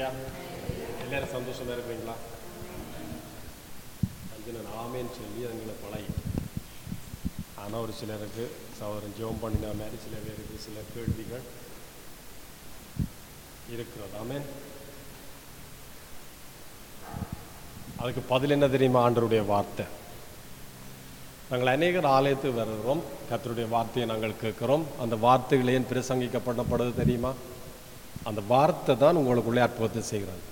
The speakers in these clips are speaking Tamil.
இல்லையா எல்லாரும் சந்தோஷமா இருக்கிறீங்களா அஞ்சனன் ஆமேன்னு சொல்லி எங்களை பழகி ஆனால் ஒரு சிலருக்கு சவரன் ஜெபம் பண்ணின மாதிரி சில பேருக்கு சில கேள்விகள் இருக்கிறது. ஆமேன். அதுக்கு பதில் என்ன தெரியுமா? ஆண்டருடைய வார்த்தை. நாங்கள் அநேகர் ஆலயத்துக்கு வருகிறோம். கத்தருடைய வார்த்தையை நாங்கள் கேட்கிறோம். அந்த வார்த்தைகள் ஏன் பிரசங்கிக்கப்படப்படுது தெரியுமா? அந்த வார்த்தை தான் உங்களுக்குள்ளே அற்புதத்தை செய்கிறது.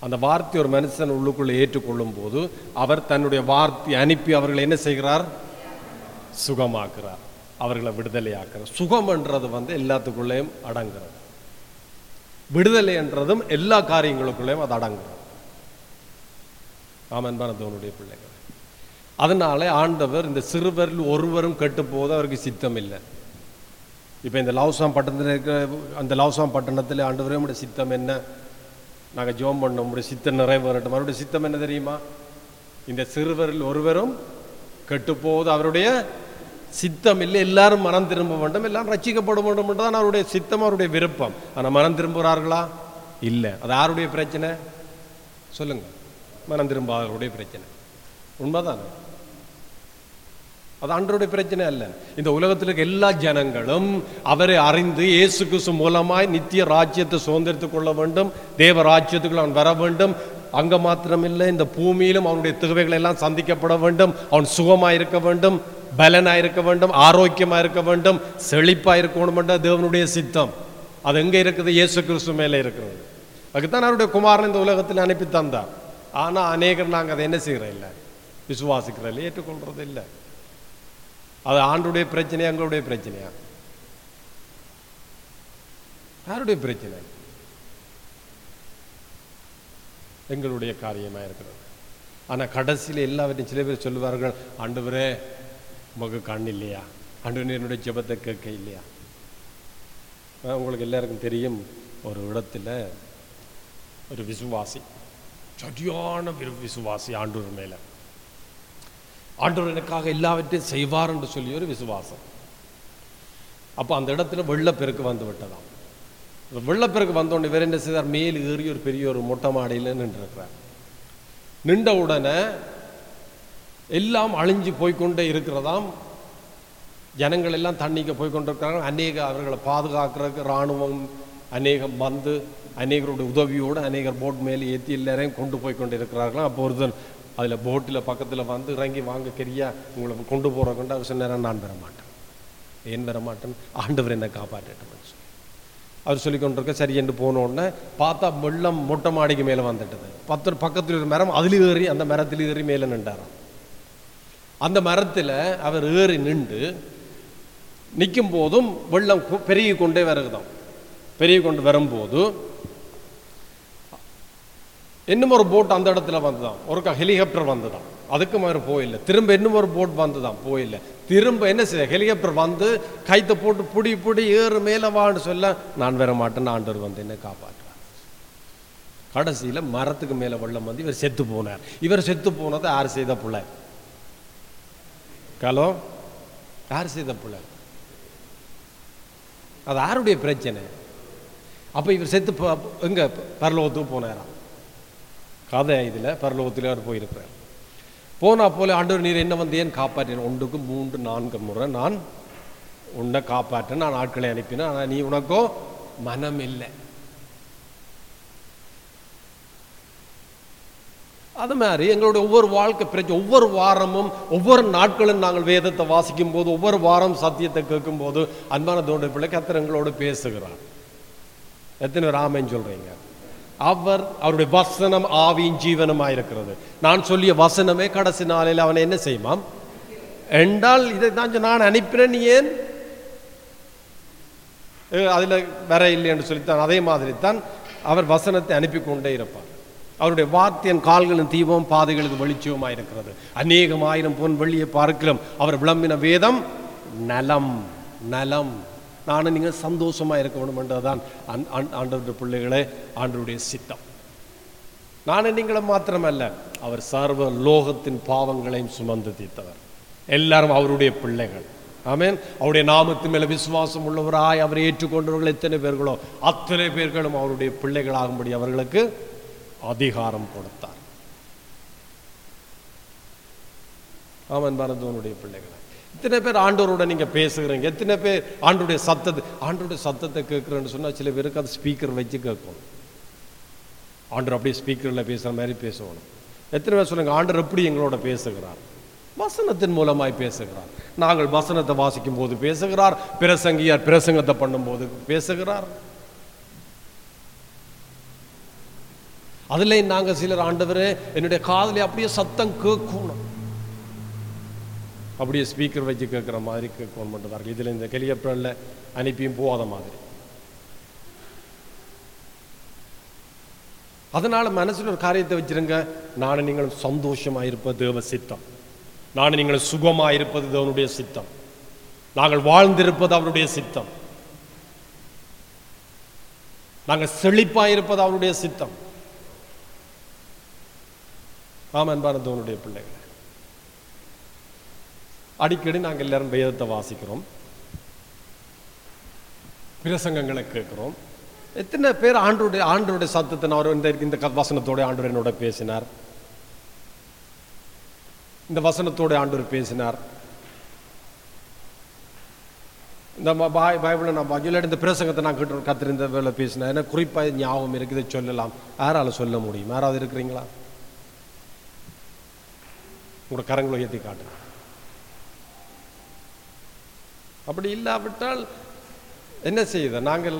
அந்த வார்த்தை ஒரு மனுஷன் உள்ளுக்குள்ளே ஏற்றுக்கொள்ளும் போது அவர் தன்னுடைய வார்த்தை அனுப்பி அவர்களை என்ன செய்கிறார்? சுகமாக்குறார். அவர்களை விடுதலையாக்குறார். சுகம்ன்றது வந்து எல்லாத்துக்குள்ளேயும் அடங்குறது. விடுதலை என்றதும் எல்லா காரியங்களுக்குள்ளேயும் அது அடங்குறது. ஆமன்பான தோனுடைய பிள்ளைகள். அதனால ஆண்டவர் இந்த சிறுவரில் ஒருவரும் கெட்டு போது அவருக்கு சித்தம் இல்லை இப்போ இந்த லவ்சாம் பட்டணத்தில் இருக்கிற அந்த லவ்சாம் பட்டணத்தில் ஆண்டவரே உடைய சித்தம் என்ன? நாங்கள் ஜோம் பண்ணோம். உடைய சித்தம் நிறைவேறட்டும் அவருடைய சித்தம் என்ன தெரியுமா? இந்த சிறுவரில் ஒருவரும் கெட்டுப்போவது அவருடைய சித்தம் இல்லை. எல்லாரும் மனம் திரும்ப வேண்டும். எல்லாம் ரசிக்கப்பட வேண்டும் தான் அவருடைய சித்தம் அவருடைய விருப்பம். ஆனால் மனம் திரும்புகிறார்களா? இல்லை. அது யாருடைய பிரச்சனை? சொல்லுங்கள் மனம் திரும்பாதவருடைய பிரச்சனை. உண்மைதானே? அது ஆண்டருடைய பிரச்சனை அல்ல. இந்த உலகத்தில் இருக்க எல்லா ஜனங்களும் அவரை அறிந்து இயேசு கிறிஸ்து மூலமாய் நித்திய ராஜ்யத்தை சுதந்திரத்துக் கொள்ள வேண்டும். தேவ ராஜ்யத்துக்குள்ள அவன் வர வேண்டும். அங்க மாத்திரமில்லை இந்த பூமியிலும் அவனுடைய தேவைகள் எல்லாம் சந்திக்கப்பட வேண்டும். அவன் சுகமாக இருக்க வேண்டும் பலனாக இருக்க வேண்டும் ஆரோக்கியமாக இருக்க வேண்டும் செழிப்பாக இருக்கணும் தேவனுடைய சித்தம். அது எங்கே இருக்குது? இயேசு கிறிஸ்து மேலே இருக்கிறது. அதுக்குத்தான் அவருடைய குமாரன் இந்த உலகத்தில் அனுப்பி தந்தார் ஆனால் அநேகர் நாங்கள் அதை என்ன செய்கிறோம் இல்லை விசுவாசிக்கிறதில்லை ஏற்றுக்கொள்றது இல்லை அது ஆண்டுடைய பிரச்சனையா எங்களுடைய பிரச்சனையா? யாருடைய பிரச்சனை? எங்களுடைய காரியமாக இருக்கிறது. ஆனால் கடைசியில் எல்லாவற்றையும் சில பேர் சொல்லுவார்கள் ஆண்டவரே உமக்கு கண் இல்லையா? ஆண்டவரே என்னுடைய ஜெபத்தை கேட்க இல்லையா உங்களுக்கு எல்லாருக்கும் தெரியும் ஒரு இடத்துல ஒரு விசுவாசி சரியான விரு- விசுவாசி ஆண்டூர் மேலே. ஆண்டவர் எனக்காக எல்லாவற்றையும் செய்வார் என்று சொல்லி ஒரு விசுவாசம். அப்போ அந்த இடத்துல வெள்ளப்பெருக்கு வந்து விட்டதாம். வெள்ளப்பெருக்கு வந்தோடனே வேற என்ன செய்தார்? மேல் ஏறி ஒரு பெரிய ஒரு மொட்டை மாடியில் நின்றுருக்கிறார். நின்ற உடனே எல்லாம் அழிஞ்சு போய்க்கொண்டே இருக்கிறதாம். ஜனங்கள் எல்லாம் தண்ணிக்கு போய்கொண்டிருக்கிறாங்க அநேக அவர்களை பாதுகாக்கிறதுக்கு இராணுவம் அநேகம் வந்து அநேகருடைய உதவியோடு அநேகர் போட் மேலே ஏற்றி எல்லாரையும் கொண்டு போய் கொண்டு இருக்கிறார்களாம் அப்போ ஒருத்தன் அதில் போட்டில் பக்கத்தில் வந்து இறங்கி வாங்க கரியா உங்களை கொண்டு போகிற கொண்டு அவர் நேரம் நான் வர மாட்டேன். ஏன் வர மாட்டேன் ஆண்டவர் என்னை காப்பாற்றட்டும் சொல்லி. அவர் சொல்லி கொண்டிருக்க சரி என்று போன உடனே பார்த்தா வெள்ளம் மொட்டை மாடிக்கு மேலே வந்துட்டது. பத்து பக்கத்தில் ஒரு மரம் அதில் ஏறி அந்த மரத்தில் ஏறி மேலே நின்றாராம். அந்த மரத்தில் அவர் ஏறி நின்று நிற்கும் போதும் வெள்ளம் பெருகி கொண்டே வருகுதான் பெருகி கொண்டு வரும்போது இன்னும் ஒரு போட் அந்த இடத்துல வந்துதான் ஒரு ஹெலிகாப்டர் வந்துதான் அதுக்கும் மாதிரி போயில்லை திரும்ப இன்னும் ஒரு போட் வந்துதான் போயில்லை திரும்ப என்ன செய்ய ஹெலிகாப்டர் வந்து கைத்தை போட்டு புடி புடி ஏறு மேலே வான்னு சொல்ல நான் வர மாட்டேன்னு ஆண்டவர் வந்து என்ன காப்பாற்றுறார் கடைசியில் மரத்துக்கு மேலே வெள்ளம் வந்து இவர் செத்து போனார். இவர் செத்து போனது யார் செய்த பிள்ளை ஹலோ? யார் செய்த பிள்ளை அது யாருடைய பிரச்சனை? அப்போ இவர் செத்து எங்கே? பரலோகத்துக்கு போனாராம் கதை இதில் பரலோகத்தில் அவர் போயிருக்கிறார் போனால் போல ஆண்டவர் நீர் என்ன வந்து ஏன் காப்பாற்றின ஒன்றுக்கு மூன்று நான்கு முறை நான் உன்னை காப்பாற்ற நான் ஆட்களை அனுப்பினேன் ஆனால் நீ உனக்கோ மனம் இல்லை அது மாதிரி எங்களுடைய ஒவ்வொரு வாழ்க்கை பிரச்சனை ஒவ்வொரு வாரமும் ஒவ்வொரு நாட்களும் நாங்கள் வேதத்தை வாசிக்கும் போது ஒவ்வொரு வாரம் சத்தியத்தை கேட்கும் போது அன்பான தோன்ற பிள்ளை கத்திர எங்களோடு பேசுகிறார் எத்தனை ராமன் சொல்கிறீங்க சொல்றீங்க அவர் அவருடைய வசனம் ஆவியின் ஜீவனமாக இருக்கிறது நான் சொல்லிய வசனமே கடைசி நாளில் அவனை என்ன செய்வான் என்றால் இதை தான் நான் அனுப்பினேன் நீ ஏன்? அதில் அதுல வர இல்லை என்று சொல்லித்தான். அதே மாதிரி தான் அவர் வசனத்தை அனுப்பி கொண்டே இருப்பார். அவருடைய வார்த்தையின் கால்களின் தீபம் பாதைகளுக்கு வெளிச்சவுமாய் இருக்கிறது அநேகம் ஆயிரம் பொன் வெள்ளியை பார்க்கலாம் அவர் விளம்பின வேதம் நலம் நலம். நானும் நீங்கள் சந்தோஷமா இருக்க வேணுமென்றதான் அந் ஆண்- ஆண்டவருடைய பிள்ளைகளே ஆண்டருடைய சித்தம். நானும் நீங்களும் மாத்திரமல்ல அவர் சர்வ லோகத்தின் பாவங்களையும் சுமந்து தீர்த்தவர். எல்லாரும் அவருடைய பிள்ளைகள். ஆமேன். அவருடைய நாமத்து மேல விசுவாசம் உள்ளவராய் அவரை ஏற்றுக்கொண்டவர்கள் எத்தனை பேர்களோ அத்தனை பேர்களும் அவருடைய பிள்ளைகளாகும்படி அவர்களுக்கு அதிகாரம் கொடுத்தார். ஆமன் பரதவனுடைய பிள்ளைகள். இத்தனை பேர் ஆண்டவரோட நீங்க பேசுகிறீங்க? எத்தனை பேர் ஆண்டுடைய சத்தத்தை ஆண்டுடைய சத்தத்தை கேட்குறேன்னு சொன்னால் சில பேருக்கு அது ஸ்பீக்கர் வச்சு கேட்கணும் ஆண்டர் அப்படியே ஸ்பீக்கரில் பேசுகிற மாதிரி பேசணும் எத்தனை பேர் சொல்லுங்கள் ஆண்டர் எப்படி எங்களோட பேசுகிறார்? வசனத்தின் மூலமாய் பேசுகிறார். நாங்கள் வசனத்தை வாசிக்கும் போது பேசுகிறார் பிரசங்கியார் பிரசங்கத்தை பண்ணும்போது பேசுகிறார். அதில் நாங்கள் சிலர் ஆண்டவர் என்னுடைய காதலை அப்படியே சத்தம் கேட்கணும். அப்படியே ஸ்பீக்கர் வச்சு கேட்குற மாதிரி கவர்மெண்ட் பண்ணுறார்கள் இதில் இந்த ஹெலிகாப்டரில் அனுப்பியும் போகாத மாதிரி. அதனால மனசுல ஒரு காரியத்தை வச்சிருங்க. நானும் நீங்களும் சந்தோஷமா இருப்பது தேவ சித்தம். நானும் நீங்களும் சுகமா இருப்பது தேவனுடைய சித்தம். நாங்கள் வாழ்ந்திருப்பது அவருடைய சித்தம். நாங்கள் செழிப்பாக இருப்பது அவருடைய சித்தம். ஆமாம் அன்பான தேவனுடைய பிள்ளைகள். அடிக்கடி நாங்கள் எல்லாரும் வேதத்தை வாசிக்கிறோம். பிரசங்கங்களை கேட்கிறோம். எத்தனை பேர் ஆண்டோடைய ஆண்டோடைய சத்தத்தை நான் அவர் இந்த இந்த வசனத்தோட ஆண்டவர் என்னோட பேசினார். இந்த வசனத்தோட ஆண்டவர் பேசினார். இந்த பாய் பைபிளை நான் பா- இந்த பிரசங்கத்தை நான் கேட்டு கத்திருந்த வேலை பேசினேன் ஏன்னா குறிப்பாக ஞாபகம் இருக்குது சொல்லலாம். யாரால சொல்ல முடியும்? யாராவது இருக்கிறீங்களா? உங்களோட கரங்களை உயர்த்தி காட்டுங்க. அப்படி இல்லாவிட்டால் என்ன செய்யுது நாங்கள்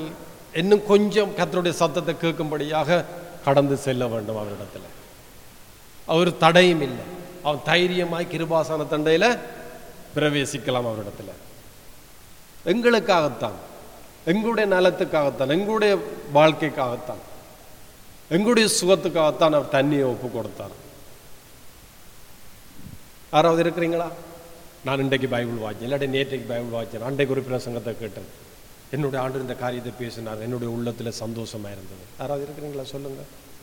இன்னும் கொஞ்சம் கத்தருடைய சத்தத்தை கேட்கும்படியாக கடந்து செல்ல வேண்டும் அவரிடத்துல. அவர் தடையும் இல்லை. அவன் தைரியமாய் கிருபாசன தண்டையில பிரவேசிக்கலாம் அவரிடத்துல. எங்களுக்காகத்தான். எங்களுடைய நலத்துக்காகத்தான். எங்களுடைய வாழ்க்கைக்காகத்தான். எங்களுடைய சுகத்துக்காகத்தான் அவர் தண்ணியை ஒப்பு கொடுத்தார். யாராவது இருக்கிறீங்களா? நான் இன்றைக்கு பைபிள் வாய்ச்சேன் இல்லாட்டி நேற்றைக்கு பைபிள் வாய்ச்சேன் அன்றைக்கு ஒரு பிரசங்கத்தை கேட்டேன். என்னுடைய ஆண்டு இந்த காரியத்தை பேசினார் என்னுடைய உள்ளத்தில் சந்தோஷமா இருந்தது. யாராவது இருக்கிறீங்களா? சொல்லுங்க.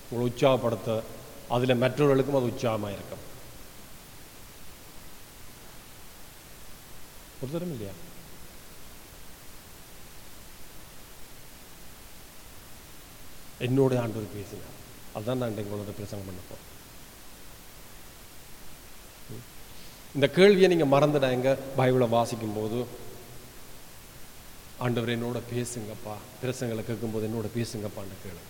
உங்களை உற்சாகப்படுத்த அதில் மற்றவர்களுக்கும் அது உற்சாகமாக இருக்கும். ஒருத்தரும் இல்லையா? என்னோட ஆண்டு பேசினார். அதுதான் நான் இன்றைக்கு உங்களோட பிரசங்கம் பண்ண இந்த கேள்வியை நீங்க மறந்துடாங்க பைபிளை வாசிக்கும் போது ஆண்டவர் என்னோட பேசுங்கப்பா. பிரசங்களை கேட்கும்போது என்னோட பேசுங்கப்பான்னு கேளு.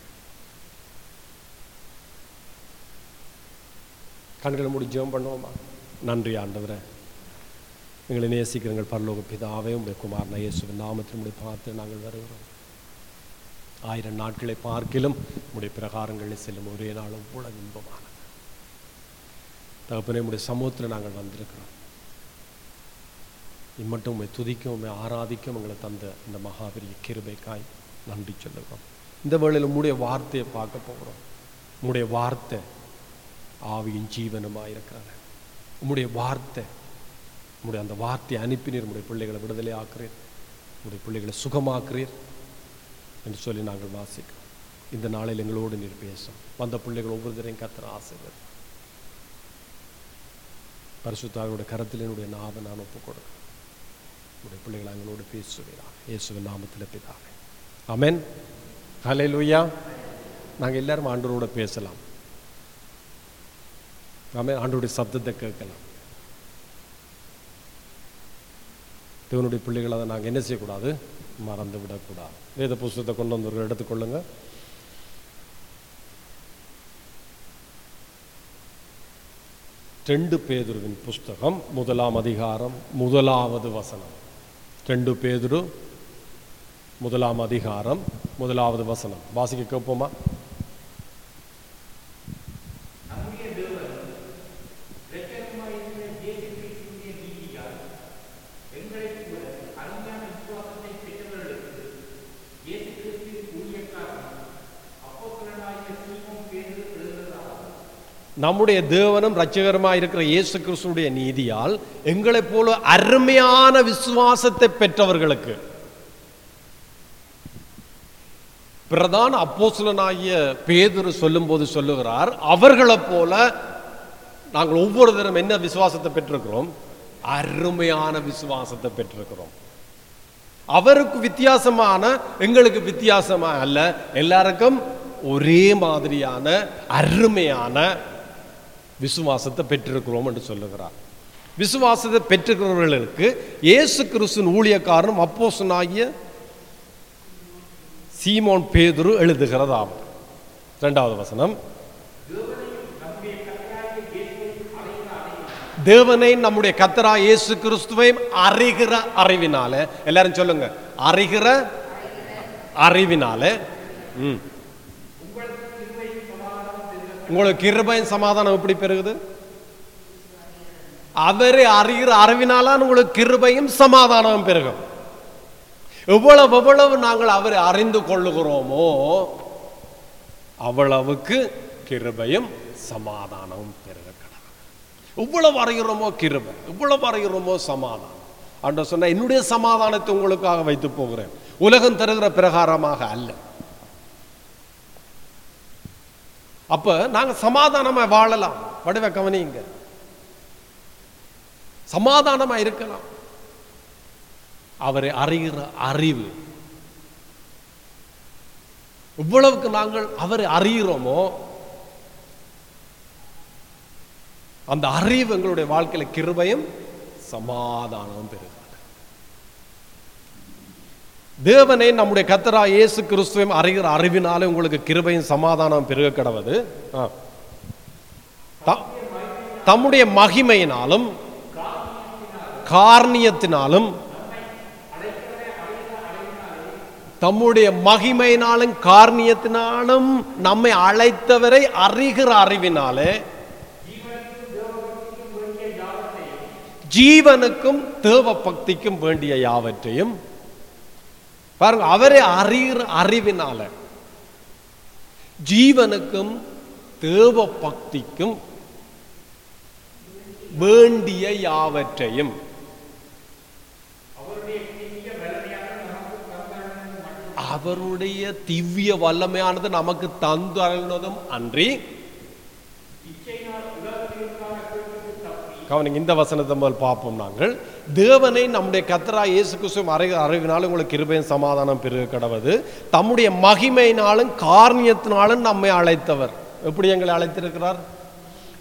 கண்களை மூடி ஜெபம் பண்ணுவோமா? நன்றி ஆண்டவரை. எங்களை நேசிக்கிறங்கள் பரலோக பிதாவே உடைய குமாரன இயேசுவின் நாமத்தினுடைய பார்த்து நாங்கள் வருகிறோம். ஆயிரம் நாட்களை பார்க்கிலும் உடைய பிரகாரங்களில் செல்லும் ஒரே நாளும் கூட இன்பமான தகப்பனே உடைய சமூகத்தில் நாங்கள் வந்திருக்கிறோம். இம்மட்டும் உண்மை துதிக்கும் உண்மை ஆராதிக்கும் எங்களை தந்த இந்த மகாபெரிய கிருபைக்காய் நன்றி சொல்லுகிறோம். இந்த வேளையில் உம்முடைய வார்த்தையை பார்க்க போகிறோம். உம்முடைய வார்த்தை ஆவியின் ஜீவனமாக இருக்கிறார் உம்முடைய வார்த்தை உம்முடைய அந்த வார்த்தையை அனுப்பினீர் உடைய பிள்ளைகளை விடுதலை ஆக்குறீர் உங்களுடைய பிள்ளைகளை சுகமாக்குறீர் என்று சொல்லி நாங்கள் வாசிக்கிறோம். இந்த நாளில் எங்களோடு நீர் பேசும். வந்த பிள்ளைகள் ஒவ்வொருத்தரையும் கத்துற ஆசைகள் பரிசுத்தாவோட கரத்தில் என்னுடைய நாவை நான் ஒப்புக் கொடுக்கிறேன் உடைய பிள்ளைகள் எங்களோடு பேசுகிறார் இயேசுவின் நாமத்தில் பிதாவே. அமேன் ஹலே லூயா நாங்கள் எல்லாரும் ஆண்டோரோட பேசலாம். ஆமே ஆண்டோடைய சப்தத்தை கேட்கலாம். தேவனுடைய பிள்ளைகளை அதை நாங்கள் என்ன செய்யக்கூடாது? மறந்து விடக்கூடாது வேத புஸ்தத்தை கொண்டு வந்தவர்கள் எடுத்துக்கொள்ளுங்கள் ரெண்டு பேதுருவின் புஸ்தகம் முதலாம் அதிகாரம் முதலாவது வசனம். ரெண்டு பேதுரு முதலாம் அதிகாரம் முதலாவது வசனம். வாசிக்க கேட்போமா? நம்முடைய தேவனும் இரட்சகருமாய் இருக்கிற இயேசு கிறிஸ்துடைய நீதியால் எங்களைப் போல அருமையான விசுவாசத்தை பெற்றவர்களுக்கு பிரதான அப்போசலனாகிய பேதுரு சொல்லும்போது சொல்லுகிறார் அவர்களைப் போல நாங்கள் ஒவ்வொரு தினம் என்ன விசுவாசத்தை பெற்றிருக்கிறோம்? அருமையான விசுவாசத்தை பெற்றிருக்கிறோம். அவருக்கு வித்தியாசமான எங்களுக்கு வித்தியாசமா அல்ல எல்லாருக்கும் ஒரே மாதிரியான அருமையான விசுவாசத்தை பெற்றிருக்கிறோம் என்று சொல்லுகிறார். விசுவாசத்தை பெற்றிருக்கிறவர்களுக்கு இயேசு கிறிஸ்துவின் ஊழியக்காரனும் அப்போசனாகிய சீமோன் பேதுரு எழுதுகிறதாகும். இரண்டாவது வசனம். தேவனை நம்முடைய கத்தரா இயேசு கிறிஸ்துவை அறிகிற அறிவினால எல்லாரும் சொல்லுங்க அறிகிற அறிவினால ம். உங்களுக்கு கிருபையின் சமாதானம் எப்படி பெருகுது? அவர் அறிகிற அறிவினால உங்களுக்கு கிருபையும் சமாதானமும் பெருகும். எவ்வளவு எவ்வளவு நாங்கள் அவரை அறிந்து கொள்ளுகிறோமோ அவ்வளவுக்கு கிருபையும் சமாதானமும் பெருக கடவுள் எவ்வளவு அறிகிறோமோ கிருபை எவ்வளவு அறிகிறோமோ சமாதானம். அப்படின்னு சொன்ன என்னுடைய சமாதானத்தை உங்களுக்காக வைத்து போகிறேன். உலகம் தருகிற பிரகாரமாக அல்ல. அப்ப நாங்க சமாதானமா வாழலாம். வடிவ கவனிங்க. சமாதானமா இருக்கலாம். அவரை அறிகிற அறிவு. இவ்வளவுக்கு நாங்கள் அவரை அறிகிறோமோ அந்த அறிவு எங்களுடைய வாழ்க்கையில கிருபையும் சமாதானமும் பெறுது. தேவனை நம்முடைய கத்தரா இயேசு கிறிஸ்துவையும் அறிகிற அறிவினாலே உங்களுக்கு கிருபையும் சமாதானம் பெருக கிடவது. த- தம்முடைய மகிமையினாலும் காரணியத்தினாலும் தம்முடைய மகிமையினாலும் காரணியத்தினாலும் நம்மை அழைத்தவரை அறிகிற அறிவினாலே ஜீவனுக்கும் தேவ பக்திக்கும் வேண்டிய யாவற்றையும் பாருங்க அவரை அறிகிற அறிவினால ஜீவனுக்கும் தேவ பக்திக்கும் வேண்டிய யாவற்றையும் அவருடைய திவ்ய வல்லமையானது நமக்கு தந்து அருளினதும் அன்றி கவனிங்க இந்த வசனத்தை முதல் பார்ப்போம் நாங்கள். தேவனை நம்முடைய கத்தரா இயேசு கிறிஸ்துவும் அறி அறிவினாலும் உங்களுக்கு கிருபையும் சமாதானம் பெருக கடவுது தம்முடைய மகிமையினாலும் காரணியத்தினாலும் நம்மை அழைத்தவர். எப்படி எங்களை அழைத்திருக்கிறார்?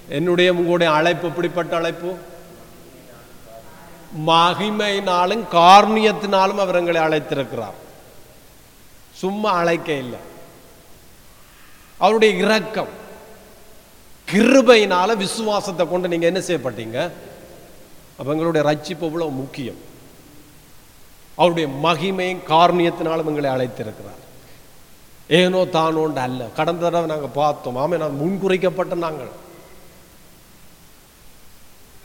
என்னுடைய உங்களுடைய அழைப்பு எப்படிப்பட்ட அழைப்பு? மகிமையினாலும் காரணியத்தினாலும் அவர் எங்களை அழைத்திருக்கிறார். சும்மா அழைக்க இல்லை. அவருடைய இரக்கம். கிருபையினால விசுவாசத்தை கொண்டு நீங்க என்ன செய்யப்பட்டீங்க? அப்ப எங்களுடைய ரட்சிப்பு முக்கியம். அவருடைய மகிமையும் காரணியத்தினாலும் எங்களை அழைத்திருக்கிறார். ஏனோ தானோண்டு அல்ல. கடந்த தடவை நாங்க பார்த்தோம். ஆமாம் நான் முன்குறைக்கப்பட்ட நாங்கள்.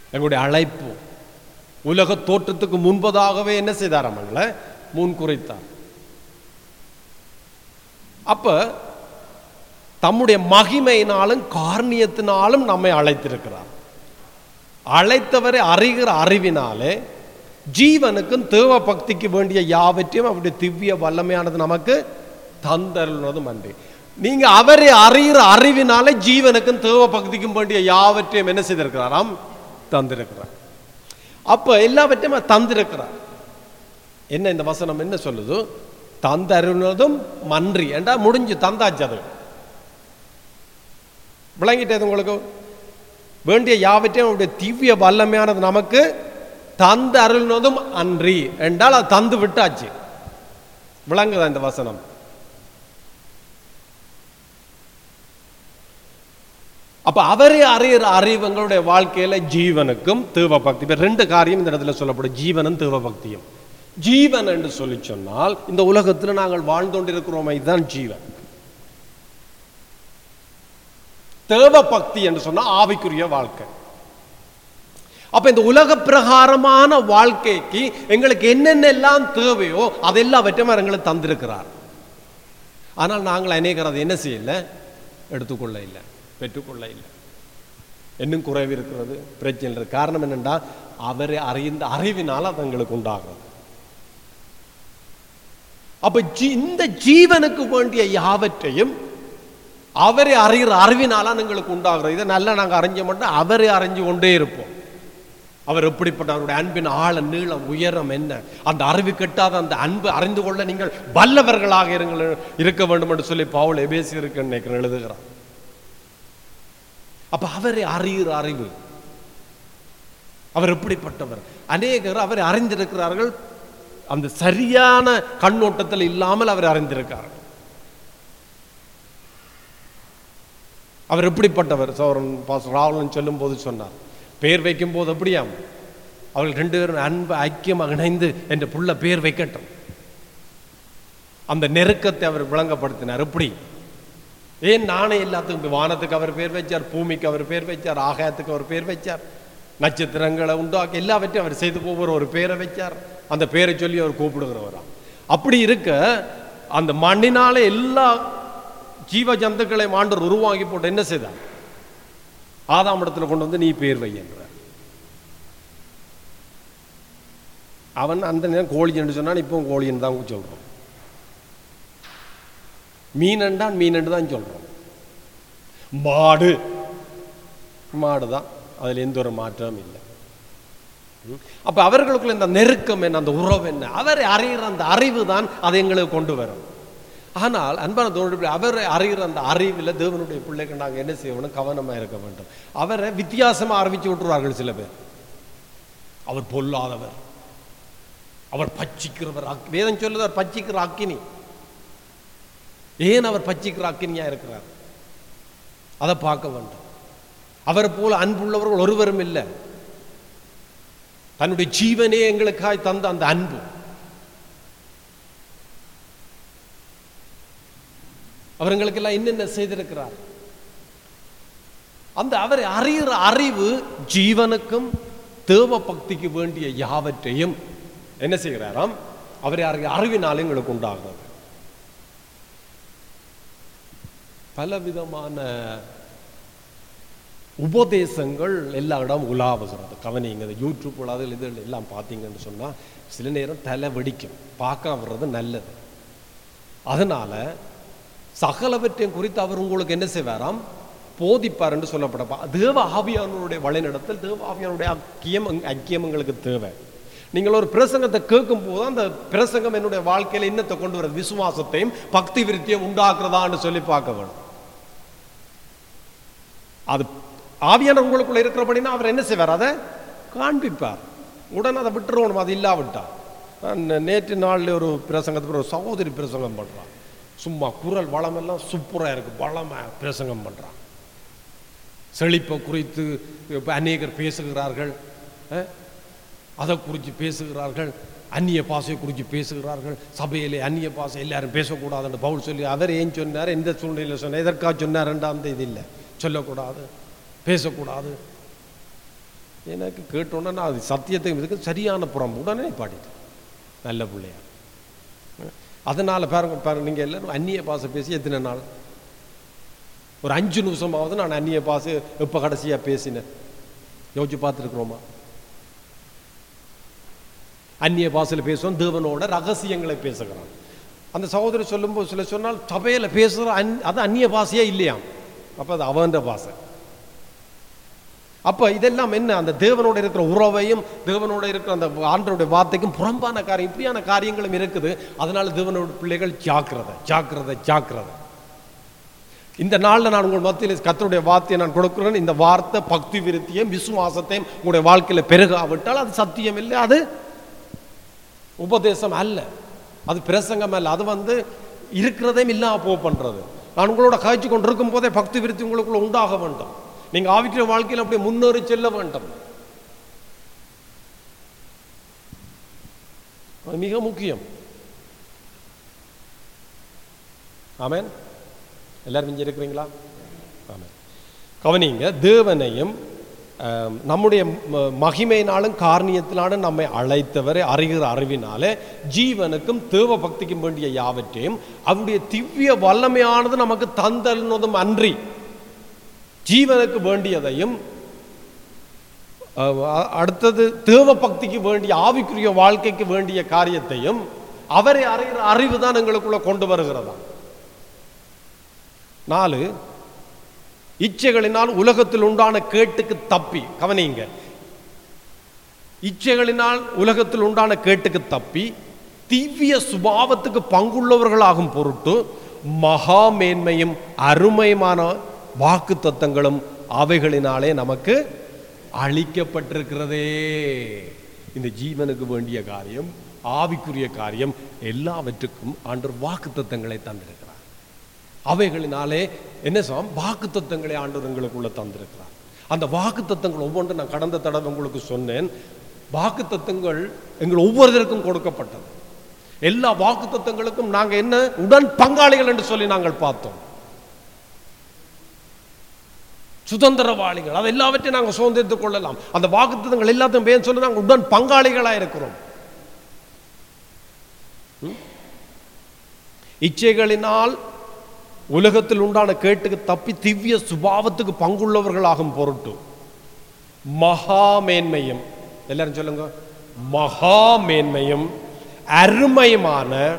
எங்களுடைய அழைப்பு. உலக தோற்றத்துக்கு முன்பதாகவே என்ன செய்தார் அவங்களை முன்குறைத்தார். அப்ப தம்முடைய மகிமையினாலும் காரணியத்தினாலும் நம்மை அழைத்திருக்கிறார். அழைத்தவரை அறிகிற அறிவினாலே ஜீவனுக்கும் தேவ பக்திக்கு வேண்டிய யாவற்றையும் அவருடைய திவ்ய வல்லமையானது நமக்கு தந்தருள்னதும் அன்றி. நீங்க அவரை அறிகிற அறிவினாலே ஜீவனுக்கும் தேவ பக்திக்கும் வேண்டிய யாவற்றையும் என்ன செய்திருக்கிறாராம் தந்திருக்கிறார். அப்ப எல்லாவற்றையும் தந்திருக்கிறார். என்ன இந்த வசனம்? என்ன சொல்லுது? தந்தருள்னதும் மன்றி என்றா முடிஞ்சு தந்தாச்சு அது. விளங்கிட்டது உங்களுக்கு? வேண்டிய யாவற்றையும் அவருடைய திவ்ய வல்லமையானது நமக்கு தந்து அருள்னதும் அன்றி. என்றால் அது தந்து விட்டாச்சு. விளங்குதா இந்த வசனம்? அப்ப அவரே அறியிற அறிவு எங்களுடைய வாழ்க்கையில ஜீவனுக்கும் தேவ பக்தி இப்ப ரெண்டு காரியம் இந்த இடத்துல சொல்லப்படும். ஜீவனும் தேவ பக்தியும் ஜீவன் என்று சொல்லி சொன்னால் இந்த உலகத்தில் நாங்கள் வாழ்ந்து கொண்டிருக்கிறோமே. இதுதான் ஜீவன். தேவ பக்தி என்று சொன்னா ஆவிக்குரிய வாழ்க்கை. அப்ப இந்த உலக பிரகாரமான வாழ்க்கைக்கு எங்களுக்கு என்னென்னலாம் தேவையோ அதெல்லாவற்றையும் அவர் எங்களுக்கு தந்திருக்கிறார். ஆனால் நாங்கள் அநேகர் அதை என்ன செய்யல? எடுத்துக்கொள்ள இல்லை பெற்றுக்கொள்ள இல்லை இன்னும் குறைவு இருக்கிறது பிரச்சனை இருக்கு காரணம் என்னென்னா அவரை அறிந்த அறிவினால் அது எங்களுக்கு உண்டாகிறது அப்ப இந்த ஜீவனுக்கு வேண்டிய யாவற்றையும் அவரை அறிகிற அறிவினால எங்களுக்கு உண்டாகிறோம் இதை நல்லா நாங்கள் அறிஞ்ச மட்டும் அவரை அறிஞ்சு கொண்டே இருப்போம். அவர் எப்படிப்பட்ட அவருடைய அன்பின் ஆழ நீளம் உயரம் என்ன? அந்த அறிவு கெட்டாத அந்த அன்பு அறிந்து கொள்ள நீங்கள் வல்லவர்களாக இருங்கள் இருக்க வேண்டும் என்று சொல்லி பவுல் எபேசி இருக்கு நினைக்கிறேன் எழுதுகிறார். அப்ப அவரை அறிகிற அறிவு. அவர் எப்படிப்பட்டவர்? அநேகர் அவரை அறிந்திருக்கிறார்கள். அந்த சரியான கண்ணோட்டத்தில் இல்லாமல் அவர் அறிந்திருக்கிறார்கள் அவர் எப்படிப்பட்டவர்? சௌரன் பாஸ் ராவலன் சொல்லும் போது சொன்னார். பேர் வைக்கும் போது அப்படியாம். அவர்கள் ரெண்டு பேரும் அன்பு ஐக்கியமாக இணைந்து என்ற புள்ள பேர் வைக்கட்டும். அந்த நெருக்கத்தை அவர் விளங்கப்படுத்தினார். எப்படி? ஏன் நானே எல்லாத்துக்கும் வானத்துக்கு அவர் பேர் வச்சார் பூமிக்கு அவர் பேர் வச்சார் ஆகாயத்துக்கு அவர் பேர் வச்சார்? நட்சத்திரங்களை உண்டாக்கி எல்லாவற்றையும் அவர் செய்து போகிற ஒரு பேரை வச்சார். அந்த பேரை சொல்லி அவர் கூப்பிடுகிறவராம் அப்படி இருக்க அந்த மண்ணினாலே எல்லா ஜீவ ஜந்துக்களை மாண்டர் உருவாக்கி போட்டு என்ன செய்தார்? ஆதாம் இடத்துல கொண்டு வந்து நீ பேர் வை என்றார். அவன் அந்த நேரம் கோழி என்று சொன்னான் இப்போ கோழின்னு தான் சொல்றோம். மீனண்டான் மீனண்டு தான் சொல்றோம். மாடு. மாடு தான் அதில் எந்த ஒரு மாற்றமும் இல்லை. அப்ப அவர்களுக்குள்ள இந்த நெருக்கம் என்ன அந்த உறவு என்ன? அவரை அறிகிற அந்த அறிவு தான் அதை எங்களுக்கு கொண்டு வரும். ஆனால் அன்பான தோழி அவரை அறிகிற அந்த அறிவில் தேவனுடைய பிள்ளைக்கு நாங்கள் என்ன செய்யணும்? கவனமாக இருக்க வேண்டும். அவரை வித்தியாசமாக ஆரம்பித்து விட்டுருவார்கள் சில பேர். அவர் பொல்லாதவர். அவர் பச்சிக்கிறவர் வேதம் சொல்லுது அவர் பச்சிக்கிற அக்கினி. ஏன் அவர் பச்சிக்கிற அக்கினியாக இருக்கிறார்? அதை பார்க்க வேண்டும். அவர் போல அன்புள்ளவர்கள் ஒருவரும் இல்லை. தன்னுடைய ஜீவனே எங்களுக்காய் தந்த அந்த அன்பு. அவர்களுக்கெல்லாம் என்னென்ன செய்திருக்கிறார்? அந்த அவரை அறிகிற அறிவு ஜீவனுக்கும் தேவ பக்திக்கு வேண்டிய யாவற்றையும் என்ன செய்கிறாராம்? அவரை அறிகிற அறிவினாலே எங்களுக்கு உண்டாகிறது. பலவிதமான உபதேசங்கள் எல்லா இடம் உலாவுகிறது. கவனிங்க இந்த யூடியூப் உலாது இது எல்லாம் பார்த்தீங்கன்னு சொன்னால் சில நேரம் தலை வெடிக்கும். பார்க்க வர்றது நல்லது. அதனால சகலவற்றையும் குறித்து அவர் உங்களுக்கு என்ன செய்வாராம்? போதிப்பார் என்று சொல்லப்படப்பா தேவ ஆவியானவருடைய வழிநடத்தல் தேவ ஆவியானுடைய அக்கியம் அக்கியம் எங்களுக்கு தேவை. நீங்கள் ஒரு பிரசங்கத்தை கேட்கும் போது அந்த பிரசங்கம் என்னுடைய வாழ்க்கையில் இன்னத்தை கொண்டு வர விசுவாசத்தையும் பக்தி விருத்தியும் உண்டாக்குறதான்னு சொல்லி பார்க்க வேணும். அது ஆவியானவர் உங்களுக்குள்ள இருக்கிறபடினா அவர் என்ன செய்வார்? அதை காண்பிப்பார். உடனே அதை விட்டுருவோம் அது இல்லாவிட்டார் நேற்று நாளில் ஒரு பிரசங்கத்துக்கு ஒரு சகோதரி பிரசங்கம் பண்ணுறான். சும்மா குரல் வளமெல்லாம் சூப்பராக இருக்குது வளமாக பிரசங்கம் பண்ணுறான் செழிப்பை குறித்து இப்போ அநேகர் பேசுகிறார்கள். அதை குறித்து பேசுகிறார்கள். அந்நிய பாசையை குறித்து பேசுகிறார்கள். சபையிலே அந்நிய பாசை எல்லாரும் பேசக்கூடாதுன்னு பவுல் சொல்லி அவர் ஏன் சொன்னார்? எந்த சூழ்நிலையில் சொன்னார்? எதற்காக சொன்னார்? ரெண்டாம் தேதி இல்லை. சொல்லக்கூடாது பேசக்கூடாது. எனக்கு கேட்டோன்னே நான் அது சத்தியத்தை இதுக்கு சரியான புறம் உடனே பாடிட்டேன் நல்ல பிள்ளையா. அதனால் பாருங்க பாருங்க நீங்கள் எல்லோரும் அந்நிய பாசை பேசி எத்தனை நாள்? ஒரு அஞ்சு நிமிஷமாவது நான் அந்நிய பாசை எப்போ கடைசியாக பேசினேன். யோசிச்சு பார்த்துருக்குறோமா? அந்நிய பாசையில் பேசுவோம் தேவனோட ரகசியங்களை பேசுகிறான் அந்த சகோதரி சொல்லும்போது சில சொன்னால் சபையில் பேசுகிற அந் அது அந்நிய பாசையே இல்லையாம். அப்போ அது அவன்ற பாசை அப்போ இதெல்லாம் என்ன? அந்த தேவனோட இருக்கிற உறவையும் தேவனோட இருக்கிற அந்த ஆண்டருடைய வார்த்தைக்கும் புறம்பான காரியம் இப்படியான காரியங்களும் இருக்குது. அதனால தேவனோட பிள்ளைகள் ஜாக்கிரதை ஜாக்கிரதை ஜாக்கிரதை. இந்த நாளில் நான் உங்கள் மத்தியில் கத்தருடைய வார்த்தையை நான் கொடுக்கிறேன். இந்த வார்த்தை பக்தி விருத்தியும் விசுவாசத்தையும் உங்களுடைய வாழ்க்கையில் பெருகாவிட்டால் அது சத்தியம் இல்லை அது உபதேசம் அல்ல. அது பிரசங்கம் அல்ல. அது வந்து இருக்கிறதையும் இல்லாமல் போ பண்றது. நான் உங்களோட காய்ச்சி கொண்டிருக்கும் போதே பக்தி விருத்தி உங்களுக்குள்ள உண்டாக வேண்டும். நீங்க ஆவிக்கிற வாழ்க்கையில் அப்படியே முன்னேறி செல்ல வேண்டும். அது மிக முக்கியம். ஆமேன். எல்லாரும் இங்கே இருக்கிறீங்களா? ஆமேன். கவனிங்க தேவனையும் நம்முடைய ம- மகிமையினாலும் காரணியத்தினாலும் நம்மை அழைத்தவரை அறிகிற அறிவினாலே ஜீவனுக்கும் தேவ பக்திக்கும் வேண்டிய யாவற்றையும் அவருடைய திவ்ய வல்லமையானது நமக்கு தந்தல்னதும் அன்றி. ஜீவனுக்கு வேண்டியதையும் அடுத்தது தேவ பக்திக்கு வேண்டிய ஆவிக்குரிய வாழ்க்கைக்கு வேண்டிய காரியத்தையும் அவரை அறிகிற அறிவு தான் எங்களுக்குள்ள கொண்டு வருகிறதா? நாலு இச்சைகளினால் உலகத்தில் உண்டான கேட்டுக்கு தப்பி கவனிங்க இச்சைகளினால் உலகத்தில் உண்டான கேட்டுக்கு தப்பி திவ்ய சுபாவத்துக்கு பங்குள்ளவர்களாகும் பொருட்டு மகா மேன்மையும் அருமையுமான வாக்கு தத்தங்களும் அவைகளினாலே நமக்கு அளிக்கப்பட்டிருக்கிறதே. இந்த ஜீவனுக்கு வேண்டிய காரியம் ஆவிக்குரிய காரியம் எல்லாவற்றுக்கும் ஆண்டவர் வாக்கு தத்தங்களை தந்திருக்கிறார். அவைகளினாலே என்ன சொல்? வாக்கு தத்தங்களை ஆண்டவர் எங்களுக்குள்ள தந்திருக்கிறார். அந்த வாக்கு தத்தங்கள் ஒவ்வொன்றும் நான் கடந்த தடவை உங்களுக்கு சொன்னேன். வாக்கு தத்தங்கள் எங்கள் ஒவ்வொருத்தருக்கும் கொடுக்கப்பட்டது. எல்லா வாக்கு தத்தங்களுக்கும் நாங்கள் என்ன? உடன் பங்காளிகள் என்று சொல்லி நாங்கள் பார்த்தோம். சுதந்திரவாளிகள். அது எல்லாவற்றையும் நாங்கள் சுதந்திரத்துக் கொள்ளலாம். அந்த வாக்குத்தங்கள் எல்லாத்தையும் பேர் சொல்லி நாங்கள் உடன் பங்காளிகளாக இருக்கிறோம். இச்சைகளினால் உலகத்தில் உண்டான கேட்டுக்கு தப்பி திவ்ய சுபாவத்துக்கு பங்குள்ளவர்களாகும் பொருட்டு. மகா மேன்மையும் எல்லாரும் சொல்லுங்க. மகா மேன்மையும் அருமையுமான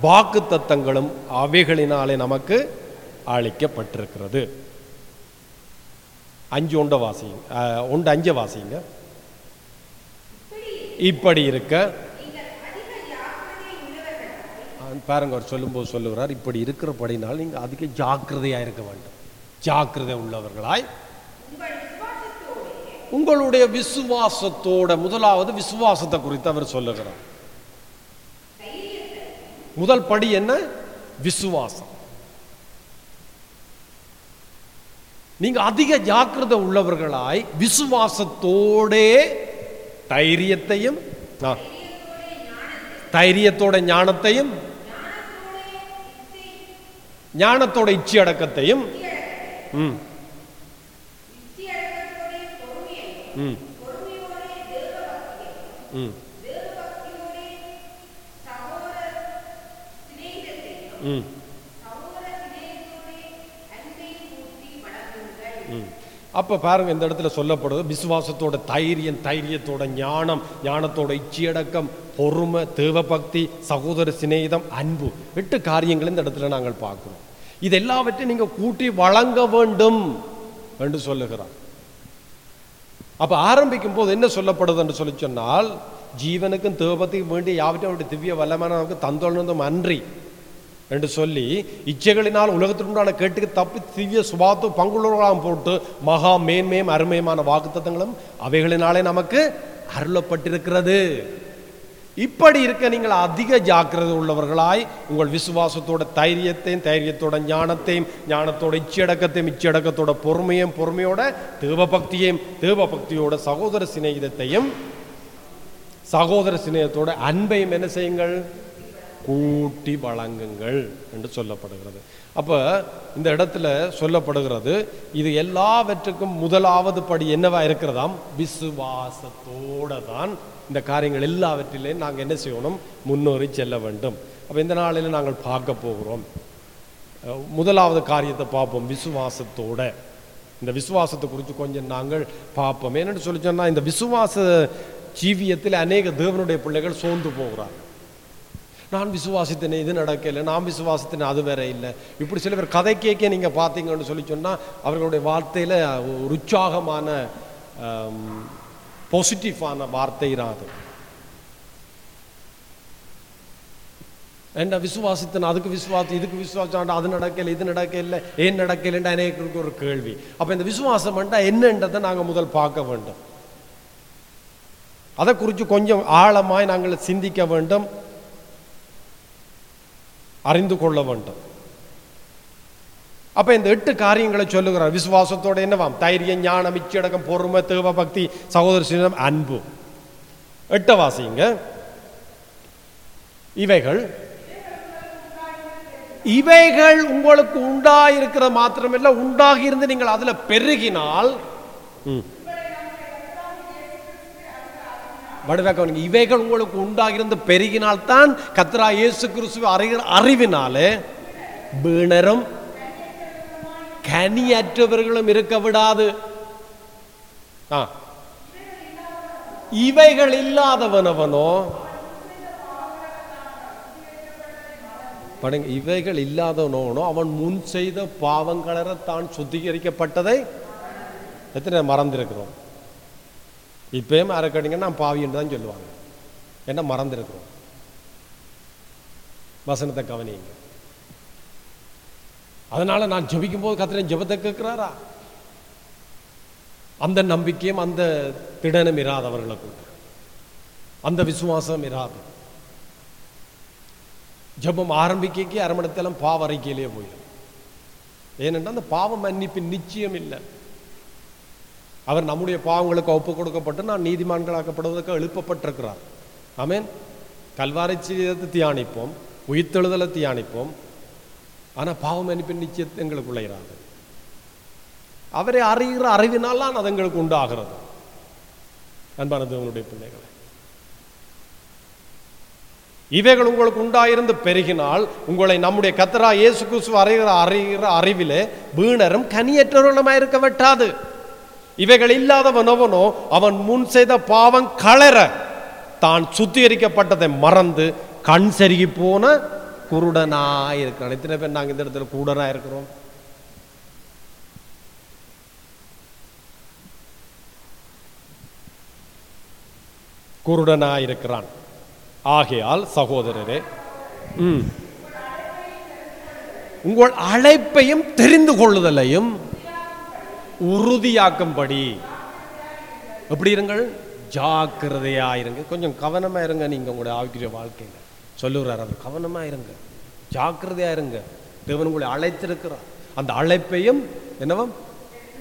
வாக்கு தத்தங்களும் அவைகளினாலே நமக்கு அளிக்கப்பட்டிருக்கிறது. அஞ்சு ஒண்ட வாசிங்க. ஒன்று அஞ்சை வாசிங்க. இப்படி இருக்க. பாருங்க அவர் சொல்லும்போது சொல்லுகிறார் இப்படி இருக்கிறபடினால் நீங்கள் அதிக ஜாக்கிரதையாக இருக்க வேண்டும். ஜாக்கிரதை உள்ளவர்களாய். உங்களுடைய விசுவாசத்தோட முதலாவது விசுவாசத்தை குறித்து அவர் சொல்லுகிறார். முதல் படி என்ன? விசுவாசம். நீங்கள் அதிக ஜாக்கிரதை உள்ளவர்களாய் விசுவாசத்தோடே தைரியத்தையும் ஆ, தைரியத்தோட ஞானத்தையும் ஞானத்தோட இச்சி அடக்கத்தையும் ம் ம் ம் ம் அப்ப பாருங்கள் இந்த இடத்துல சொல்லப்படுது விசுவாசத்தோட தைரியம் தைரியத்தோட ஞானம் ஞானத்தோட இச்சியடக்கம் பொறுமை தேவபக்தி சகோதர சிநேகிதம் அன்பு. எட்டு காரியங்கள் இந்த இடத்துல நாங்கள் பார்க்கிறோம். இது எல்லாவற்றையும் நீங்கள் கூட்டி வழங்க வேண்டும் என்று சொல்லுகிறார். அப்ப ஆரம்பிக்கும் போது என்ன சொல்லப்படுது என்று சொல்லி சொன்னால் ஜீவனுக்கும் தேவபக்திக்கும் வேண்டிய யாவற்றையும் அவருடைய திவ்ய வல்லமான நமக்கு தந்தொழுந்தும் அன்றி என்று சொல்லி இச்சைகளினால் உலகத்தில் உண்டான கேட்டுக்கு தப்பி திவ்ய சுபாத்து பங்குள்ளவர்களாம் போட்டு மகா மேன்மையும் அருமையுமான வாக்குத்தத்தங்களும் அவைகளினாலே நமக்கு அருளப்பட்டிருக்கிறது. இப்படி இருக்க நீங்கள் அதிக ஜாக்கிரதை உள்ளவர்களாய் உங்கள் விசுவாசத்தோட தைரியத்தையும் தைரியத்தோட ஞானத்தையும் ஞானத்தோட இச்சடக்கத்தையும் இச்சடக்கத்தோட பொறுமையும் பொறுமையோட தேவபக்தியையும் தேவபக்தியோட சகோதர சிநேகிதத்தையும் சகோதர சிநேகத்தோட அன்பையும் என்ன செய்யுங்கள்? கூட்டி வழங்குங்கள் என்று சொல்லப்படுகிறது. அப்போ இந்த இடத்துல சொல்லப்படுகிறது இது எல்லாவற்றுக்கும் முதலாவது படி என்னவா இருக்கிறதாம்? விசுவாசத்தோட தான் இந்த காரியங்கள் எல்லாவற்றிலையும் நாங்கள் என்ன செய்யணும்? முன்னேறி செல்ல வேண்டும். அப்போ இந்த நாளில் நாங்கள் பார்க்க போகிறோம். முதலாவது காரியத்தை பார்ப்போம் விசுவாசத்தோட. இந்த விசுவாசத்தை குறித்து கொஞ்சம் நாங்கள் பார்ப்போம். என்னென்னு சொல்லி சொன்னால் இந்த விசுவாச ஜீவியத்தில் அநேக தேவனுடைய பிள்ளைகள் சோர்ந்து போகிறார்கள். நான் விசுவாசித்தேனே இது நடக்கலை. நான் விசுவாசித்தேனே அது வேற இல்லை. இப்படி சில பேர் கதை கேட்க நீங்கள் பார்த்தீங்கன்னு சொல்லி சொன்னால் அவர்களுடைய வார்த்தையில் ஒரு உற்சாகமான பாசிட்டிவான வார்த்தை தான் அது. என்ன விசுவாசித்தன் அதுக்கு விசுவாசி இதுக்கு விசுவாசம் அது நடக்கலை இது நடக்கலை ஏன் நடக்கலைன்றா எனக்கு ஒரு கேள்வி. அப்போ இந்த விசுவாசம் பண்ணிட்டா என்னன்றதை நாங்கள் முதல் பார்க்க வேண்டும். அதை குறித்து கொஞ்சம் ஆழமாய் நாங்கள் சிந்திக்க வேண்டும். அறிந்து கொள்ள வேண்டும். அப்ப இந்த எட்டு காரியங்களை சொல்லுகிறார் விசுவாசத்தோட என்னவாம்? தைரியம் ஞானம் இச்சடக்கம் பொறுமை தேவ பக்தி சகோதர அன்பு. எட்ட வாசிங்க. இவைகள் இவைகள் உங்களுக்கு உண்டாயிருக்கிற மாத்திரமில்லை உண்டாகி இருந்து நீங்கள் அதுல பெருகினால் ம். வடிவாக்க இவைகள் உங்களுக்கு உண்டாகிருந்து பெருகினால்தான் கத்ரா இயேசு கிறிஸ்துவ அறிகிற அறிவினாலே வீணரும் கனியற்றவர்களும் இருக்க விடாது. ஆ. இவைகள் இல்லாதவனவனோ? படுங்க இவைகள் இல்லாதவனோனோ அவன் முன் செய்த பாவங்களற தான் சுத்திகரிக்கப்பட்டதை எத்தனை மறந்திருக்கிறோம்? இப்பயும் அரைக்கடிங்க நான் பாவின்னு தான் சொல்லுவாங்க. என்ன மறந்துருக்குறோம். வசனத்தை கவனிங்க அதனால நான் ஜெபிக்கும் போது கத்திரன் ஜெபத்தை கேட்கிறாரா? அந்த நம்பிக்கையும் அந்த திடனும் இராதவர்களுக்கு அந்த விசுவாசம் இராது. ஜெபம் ஆரம்பிக்கைக்கு அரமணத்தெல்லாம் பாவ அறிக்கையிலேயே போயிடும். ஏனென்றால் அந்த பாவ மன்னிப்பின் நிச்சயம் இல்லை. அவர் நம்முடைய பாவங்களுக்கு ஒப்பு கொடுக்கப்பட்டு நான் நீதிமான்களாக்கப்படுவதற்கு எழுப்பப்பட்டிருக்கிறார். ஆமேன். கல்வாரை சீதத்தை தியானிப்போம் உயிர்த்தெழுதலை தியானிப்போம். ஆனால் பாவம் அனுப்பின் நிச்சயத்தை எங்களுக்குள்ள இராது அவரை அறிகிற அறிவினால்தான் அது எங்களுக்கு உண்டாகிறது. அன்பானது உங்களுடைய பிள்ளைகளை. இவைகள் உங்களுக்கு உண்டாயிருந்து பெருகினால் உங்களை நம்முடைய கத்தரா இயேசு குசு அறிகிற அறிகிற அறிவிலே வீணரும் கனியற்றவர்களுமாயிருக்க வெட்டாது இவைகள் இல்லாதவனவனோ அவன் முன் செய்த பாவம் களர தான் சுத்திகரிக்கப்பட்டதை மறந்து கண் செருகி போன குருடனாய் இருக்கிறான் எத்தனை பேர் நாங்கள் இந்த இடத்துல குருடனா இருக்கிறோம் குருடனாய் இருக்கிறான் ஆகையால் சகோதரரே உங்கள் அழைப்பையும் தெரிந்து கொள்ளுதலையும் உறுதியாக்கும்படி. எப்படி இருங்கள்? ஜாக்கிரதையா இருங்க. கொஞ்சம் கவனமா இருங்க நீங்க உங்களுடைய ஆவிக்குரிய வாழ்க்கையில. சொல்லுகிறார் அவர். கவனமா இருங்க. ஜாக்கிரதையா இருங்க. தேவன் உங்களை அழைத்திருக்கிறார். அந்த அழைப்பையும் என்னவும்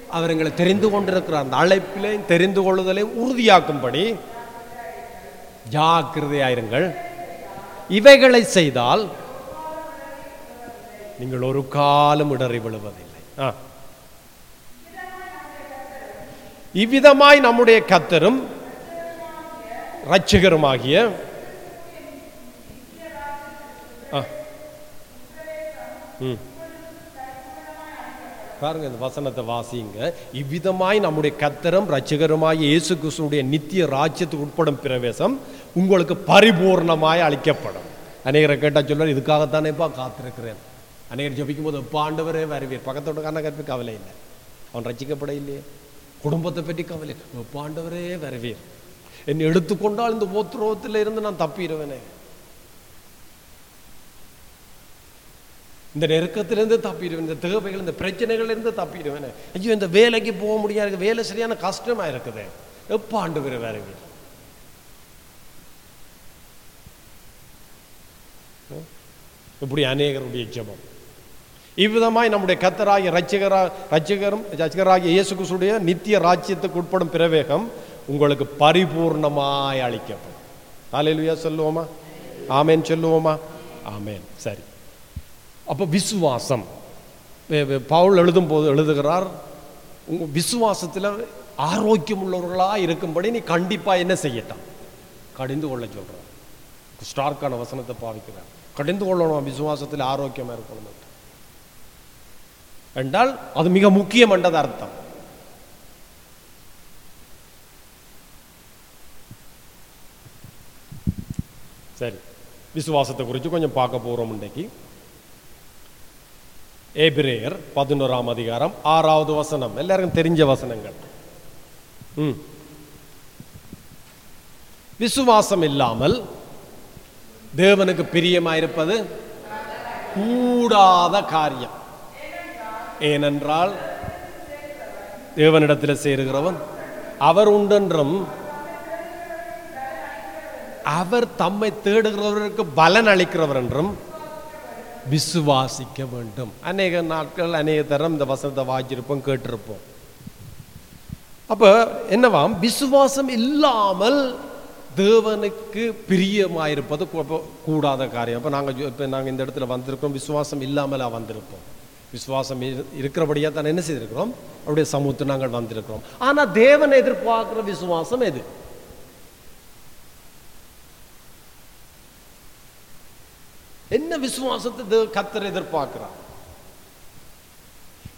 அவர் எங்களை தெரிந்து கொண்டிருக்கிறார். அந்த அழைப்பிலையும் தெரிந்து கொள்ளுதலையும் உறுதியாக்கும்படி ஜாக்கிரதையாயிருங்கள் இவைகளை செய்தால் நீங்கள் ஒரு காலம் இடறி விழுவதில்லை. ஆ. இவ்விதமாய் நம்முடைய கத்தரும் ரட்சகருமாகிய பாருங்க இந்த வசனத்தை வாசிங்க. இவ்விதமாய் நம்முடைய கத்தரும் ரட்சகருமாய் இயேசு கிருஷ்ணனுடைய நித்திய ராஜ்யத்துக்கு உட்படும் பிரவேசம் உங்களுக்கு பரிபூர்ணமாய் அளிக்கப்படும். அநேகரை கேட்டால் சொல்ல இதுக்காகத்தானேப்பா காத்திருக்கிறேன். அநேகர் ஜபிக்கும் போது எப்போ ஆண்டவரே வருவீர். பக்கத்தோட கண்ண கவலை இல்லை. அவன் ரட்சிக்கப்பட இல்லையே. குடும்பத்தை பற்றி கவலை. எப்போ வரவீர் என்னை எடுத்துக்கொண்டால் இந்த உபத்திரவத்தில் இருந்து நான் தப்பிடுவேனே. இந்த நெருக்கத்திலிருந்து தப்பிடுவேன் இந்த தேவைகள் இந்த பிரச்சனைகள் இருந்து தப்பிடுவேன். ஐயோ இந்த வேலைக்கு போக முடியாது வேலை சரியான கஷ்டமா இருக்குது. எப்போ ஆண்டு பேர் வருவீர் இப்படி அநேகருடைய ஜபம். இவ்விதமாய் நம்முடைய கத்தராகிய ரட்சகரா ரட்சகரும் ரட்சகராகிய இயேசு கிறிஸ்துடைய நித்திய ராஜ்யத்துக்கு உட்படும் பிரவேகம் உங்களுக்கு பரிபூர்ணமாய் அளிக்கப்படும். ஹalleluya சொல்லுவோமா? ஆமேன் சொல்லுவோமா? ஆமேன் சரி. அப்போ விசுவாசம். பவுல் எழுதும் போது எழுதுகிறார் உங்க விசுவாசத்தில் ஆரோக்கியம் உள்ளவர்களாக இருக்கும்படி நீ கண்டிப்பாக என்ன செய்யட்டான் கடிந்து கொள்ள சொல்கிறான் ஸ்டார்க்கான வசனத்தை பாவிக்கிறார். கடிந்து கொள்ளணும் விசுவாசத்தில் ஆரோக்கியமாக இருக்கணும் என்றால் அது மிக முக்கியம் என்றது அர்த்தம். சரி விசுவாசத்தை குறித்து கொஞ்சம் பார்க்க போகிறோம் இன்றைக்கு. ஏபிரேயர் பதினோராம் அதிகாரம் ஆறாவது வசனம். எல்லாருக்கும் தெரிஞ்ச வசனங்கள். ம். விசுவாசம் இல்லாமல் தேவனுக்கு பிரியமாயிருப்பது கூடாத காரியம். ஏனென்றால் தேவனிடத்தில் சேருகிறவன் அவர் உண்டென்றும் அவர் தம்மை தேடுகிறவருக்கு பலன் அளிக்கிறவர் என்றும் விசுவாசிக்க வேண்டும். அநேக நாட்கள் அநேக தரம் இந்த வசனத்தை வாசிச்சிருப்போம் கேட்டிருப்போம். அப்ப என்னவாம்? விசுவாசம் இல்லாமல் தேவனுக்கு பிரியமாயிருப்பது கூடாத காரியம். அப்போ நாங்க இப்போ நாங்கள் நாங்க இந்த இடத்துல வந்திருக்கோம் விசுவாசம் இல்லாமலா வந்திருப்போம். விசுவாசம் இருக்கிறபடியாக தான் என்ன செய்திருக்கிறோம்? அவருடைய சமூகத்தில் நாங்கள் வந்திருக்கிறோம். ஆனால் தேவனை எதிர்பார்க்குற விசுவாசம் எது? என்ன விசுவாசத்தை கத்தர் எதிர்பார்க்கிறார்?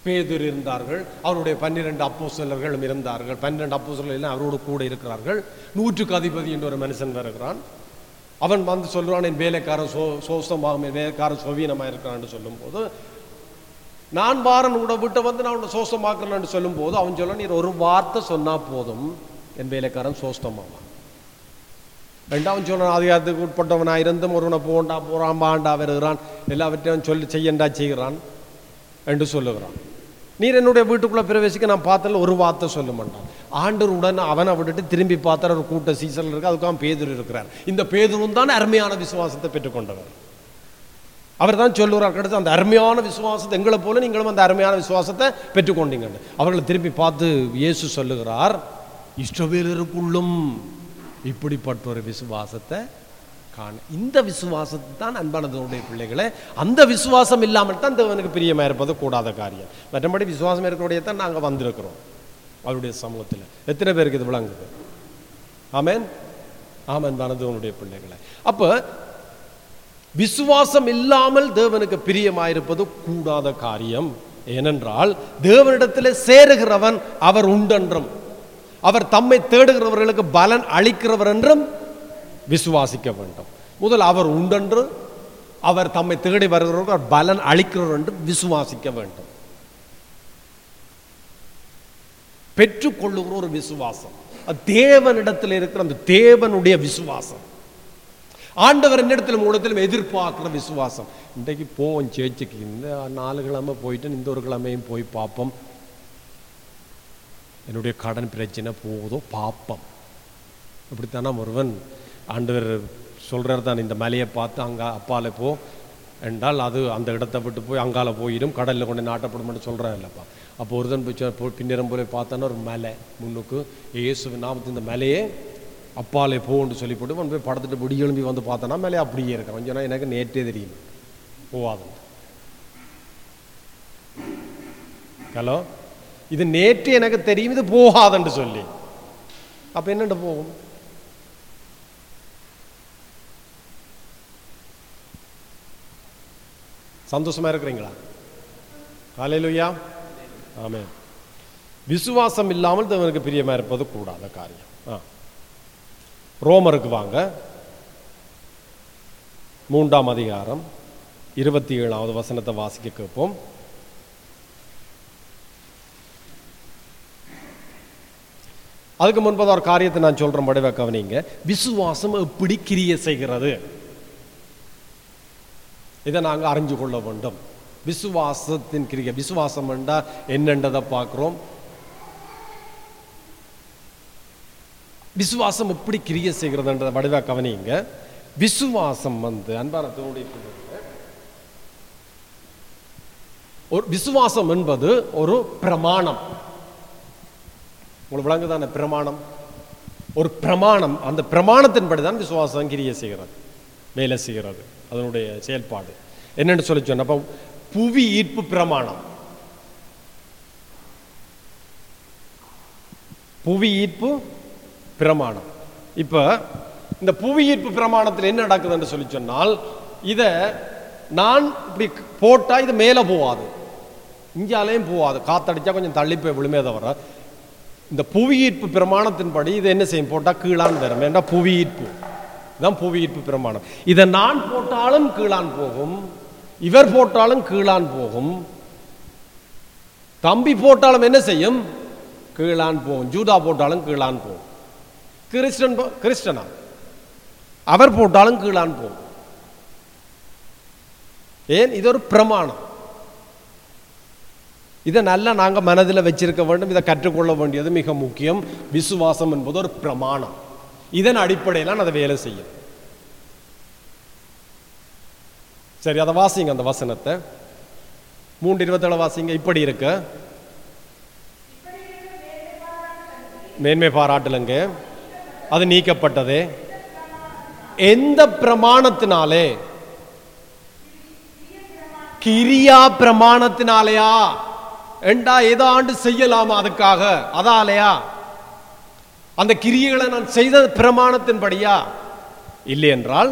பேதூர் இருந்தார்கள் அவருடைய பன்னிரெண்டு அப்போ சிலர்களும் இருந்தார்கள். பன்னிரெண்டு அப்போ அப்போஸ்தலர்கள் அவரோடு கூட இருக்கிறார்கள். நூற்றுக்கு அதிபதி என்று ஒரு மனுஷன் வருகிறான். அவன் வந்து சொல்கிறான் என் வேலைக்காரன் சோ சோசமாக என் வேலைக்காரன் சொவீனமாக இருக்கிறான்னு சொல்லும்போது நான் வாரன் கூட விட்டு வந்து நான் உன்னை சோஸ்தமாக்குறேன்னு சொல்லும்போது அவன் சொல்ல நீர் ஒரு வார்த்தை சொன்னால் போதும். என் வேலைக்காரன் சோஸ்தமாவான் ரெண்டாவது சொல்லணும் அதிகாரத்துக்கு உட்பட்டவனாக இருந்தும் ஒருவனை போண்டா போகிறான் பாண்டா வருகிறான் எல்லாவற்றையும் சொல்லி செய்யண்டா செய்கிறான் என்று சொல்லுகிறான். நீர் என்னுடைய வீட்டுக்குள்ள பிரவேசிக்க நான் பார்த்தல ஒரு வார்த்தை சொல்ல மாட்டான். ஆண்டருடன் அவனை விட்டுட்டு திரும்பி பார்த்தா ஒரு கூட்ட சீசன் இருக்கு அதுக்காக பேதூர் இருக்கிறார். இந்த பேதூரும் தான் அருமையான விசுவாசத்தை பெற்றுக்கொண்டவர். அவர் தான் சொல்லுவார் கிடைச்சு அந்த அருமையான விசுவாசத்தை எங்களை போல நீங்களும் அந்த அருமையான விசுவாசத்தை பெற்றுக்கொண்டீங்க அவர்களை திருப்பி பார்த்து இயேசு சொல்லுகிறார் இஷ்டவேலருக்குள்ளும் இப்படிப்பட்ட ஒரு விசுவாசத்தை காண இந்த விசுவாசத்தை தான் அன்பானதனுடைய பிள்ளைகளை அந்த விசுவாசம் இல்லாமல் தான் தேவனுக்கு பிரியமாக இருப்பது கூடாத காரியம். மற்றபடி விசுவாசம் இருக்கக்கூடிய தான் நாங்கள் வந்திருக்கிறோம் அவருடைய சமூகத்தில். எத்தனை பேருக்கு இது விளங்குது? ஆமேன்? ஆமன் தானதவனுடைய பிள்ளைகளை. அப்போ விசுவாசம் இல்லாமல் தேவனுக்கு பிரியமாயிருப்பது கூடாத காரியம். ஏனென்றால் தேவனிடத்தில் சேருகிறவன் அவர் உண்டென்றும் அவர் தம்மை தேடுகிறவர்களுக்கு பலன் அளிக்கிறவர் என்றும் விசுவாசிக்க வேண்டும். முதல் அவர் உண்டென்று அவர் தம்மை தேடி வருகிறவர்கள் பலன் அளிக்கிறவர் என்று விசுவாசிக்க வேண்டும். பெற்றுக்கொள்ளுகிற ஒரு விசுவாசம். தேவனிடத்தில் இருக்கிற அந்த தேவனுடைய விசுவாசம். ஆண்டவர் என்னிடத்தில் மூலத்திலும் எதிர்பார்க்குற விசுவாசம். இன்றைக்கு போவோம் சேச்சுக்கு இந்த நாலு கிழமை போயிட்டு இந்த ஒரு கிழமையும் போய் பார்ப்போம். என்னுடைய கடன் பிரச்சனை போதும் பார்ப்போம். இப்படித்தானா ஒருவன் ஆண்டவர் சொல்கிறார் தான் இந்த மலையை பார்த்து அங்கே அப்பால போ. என்றால் அது அந்த இடத்தை விட்டு போய் அங்கால போயிடும். கடலில் கொண்டு நாட்டப்படும்னு சொல்கிறார் இல்லைப்பா அப்போ ஒருதன் போய் போய் பின்னிறம் போய் பார்த்தானா ஒரு மலை. முன்னுக்கு இயேசு நாமத்து இந்த மலையே அப்பாலே போன்னு சொல்லி போட்டு அவன் போய் படத்துட்டு விடி எழும்பி வந்து பார்த்தனா மேலே அப்படியே இருக்கான். கொஞ்சம் எனக்கு நேற்றே தெரியும். போவாது. ஹலோ இது நேற்று எனக்கு தெரியும் இது போகாதுன்னு சொல்லி. அப்ப என்னண்டு போகும்? சந்தோஷமா இருக்கிறீங்களா? காலையிலுயா ஆமே விசுவாசம் இல்லாமல் தவனுக்கு பிரியமா இருப்பது கூடாத காரியம். ரோமருக்கு வாங்க. மூன்றாம் அதிகாரம் இருபத்தி ஏழாவது வசனத்தை வாசிக்க கேட்போம். அதுக்கு முன்பதாக ஒரு காரியத்தை நான் சொல்றேன் படவே கவனிங்க. விசுவாசம் எப்படி கிரிய செய்கிறது? இதை நாங்க அறிஞ்சு கொள்ள வேண்டும். விசுவாசத்தின் கிரியை. விசுவாசம் என்றா என்னன்றதை பார்க்கிறோம். விசுவாசம் எப்படி கிரிய செய்கிறதுன்றதை வடிவா கவனிங்க. விசுவாசம் வந்து அன்பான ஒரு விசுவாசம் என்பது ஒரு பிரமாணம். உங்களுக்கு விளங்குதான பிரமாணம்? ஒரு பிரமாணம். அந்த பிரமாணத்தின்படி தான் விசுவாசம் கிரிய செய்கிறது வேலை செய்கிறது அதனுடைய செயல்பாடு. என்னன்னு சொல்லி சொன்ன அப்போ புவி ஈர்ப்பு பிரமாணம். புவி ஈர்ப்பு பிரமாணம். இப்போ இந்த புவி ஈர்ப்பு பிரமாணத்தில் என்ன நடக்குதுன்னு சொல்லி சொன்னால் இதை நான் இப்படி போட்டால் இது மேலே போகாது இஞ்சாலையும் போகாது காத்தடிச்சா கொஞ்சம் தள்ளி போய் விழுமே தவிர இந்த புவியீர்ப்பு பிரமாணத்தின்படி இது என்ன செய்யும்? போட்டால் கீழான் வரும். ஏன்னா புவியீர்ப்பு. இதுதான் புவியீர்ப்பு பிரமாணம். இதை நான் போட்டாலும் கீழான் போகும். இவர் போட்டாலும் கீழான் போகும். தம்பி போட்டாலும் என்ன செய்யும்? கீழான் போகும். ஜூதா போட்டாலும் கீழான் போகும். கிறிஸ்டன் போ- கிறிஸ்டனா? அவர் போட்டாலும் கீழான் போகும். ஏன்? இது ஒரு பிரமாணம். இதை நல்லா நாங்கள் மனதில் வச்சிருக்க வேண்டும். இதை கற்றுக்கொள்ள வேண்டியது மிக முக்கியம். விசுவாசம் என்பது ஒரு பிரமாணம். இதன் அடிப்படையில் அதை வேலை செய்யும். சரி அதை வாசிங்க அந்த வசனத்தை. மூன்று இருபத்தேழு வாசிங்க. இப்படி இருக்கு. மேன்மை பாராட்டலுங்க. அது நீக்கப்பட்டது. எந்த பிரமாணத்தினாலே? கிரியா பிரமாணத்தினாலயா? ஏதோ ஏதாண்டு செய்யலாமா அதுக்காக? அதாலையா? அந்த கிரியைகளை நான் செய்த பிரமாணத்தின்படியா? இல்லை என்றால்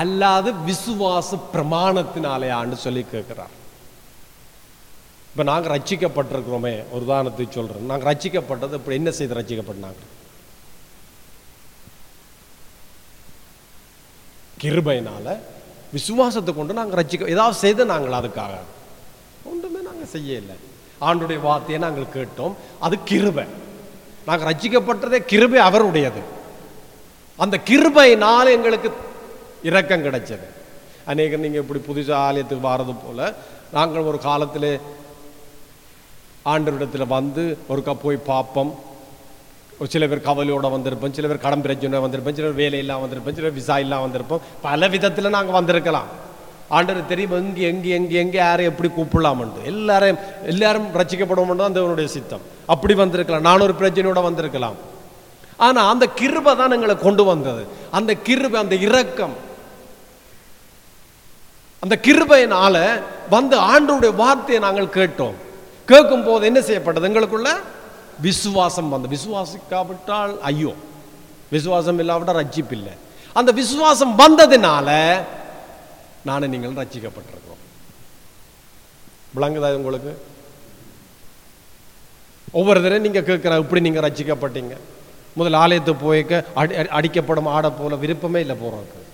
அல்லாது விசுவாச பிரமாணத்தினாலேயான்னு சொல்லி கேட்கிறார். இப்ப நாங்க ரட்சிக்கப்பட்டிருக்கிறோமே ஒரு உதாரணத்தை சொல்றேன். நாங்கள் ரட்சிக்கப்பட்டது இப்படி என்ன செய்து ரட்சிக்கப்பட்டாங்க? கிருபையினால விசுவாசத்தை கொண்டு நாங்கள் ரட்சிக்க ஏதாவது செய்து நாங்கள் அதுக்காக? ஒன்றுமே நாங்க செய்ய இல்லை ஆண்டுடைய வார்த்தையை நாங்கள் கேட்டோம் அது கிருபை. நாங்கள் ரட்சிக்கப்பட்டதே கிருபை அவருடையது. அந்த கிருபையினால் எங்களுக்கு இரக்கம் கிடைச்சது. அநேகர் நீங்கள் இப்படி புதுசாக ஆலயத்துக்கு வாரது போல நாங்கள் ஒரு காலத்தில் ஆண்டவரிடத்தில் வந்து ஒருக்கா போய் பார்ப்போம். ஒரு சில பேர் கவலையோட வந்திருப்போம் சில பேர் கடன் பிரச்சனை வந்திருப்போம் சில பேர் வேலை வந்திருப்போம் சில பேர் விசா இல்லாம வந்திருப்போம். பல விதத்தில் நாங்கள் வந்திருக்கலாம். ஆண்டவர் தெரியும் எங்கே எங்கே எங்கே எங்கே யாரை எப்படி கூப்பிடலாம்னு எல்லாரையும் எல்லாரும் ரசிக்கப்படுவோம்னு அந்த அவனுடைய சித்தம். அப்படி வந்திருக்கலாம். நான் ஒரு பிரச்சனையோட வந்திருக்கலாம். ஆனால் அந்த கிருபை தான் எங்களை கொண்டு வந்தது. அந்த கிருபை அந்த இரக்கம் அந்த கிருபையினால வந்து ஆண்டவருடைய வார்த்தையை நாங்கள் கேட்டோம். கேட்கும் போது என்ன செய்யப்பட்டது? எங்களுக்குள்ள விசுவாசம் வந்து விசுவாசிக்காவிட்டால் ஐயோ விசுவாசம் இல்லாவிட்டால் ரட்சிப்பு இல்லை. அந்த விசுவாசம் வந்ததினால நானும் நீங்கள் ரட்சிக்கப்பட்டிருக்கிறோம். விளங்குதா உங்களுக்கு? ஒவ்வொரு தடவை நீங்கள் கேட்குற இப்படி நீங்கள் ரச்சிக்கப்பட்டீங்க முதல் ஆலயத்துக்கு போய்க்க அடி அடி- அடிக்கப்படும் ஆடை போல விருப்பமே இல்லை போகிறோம்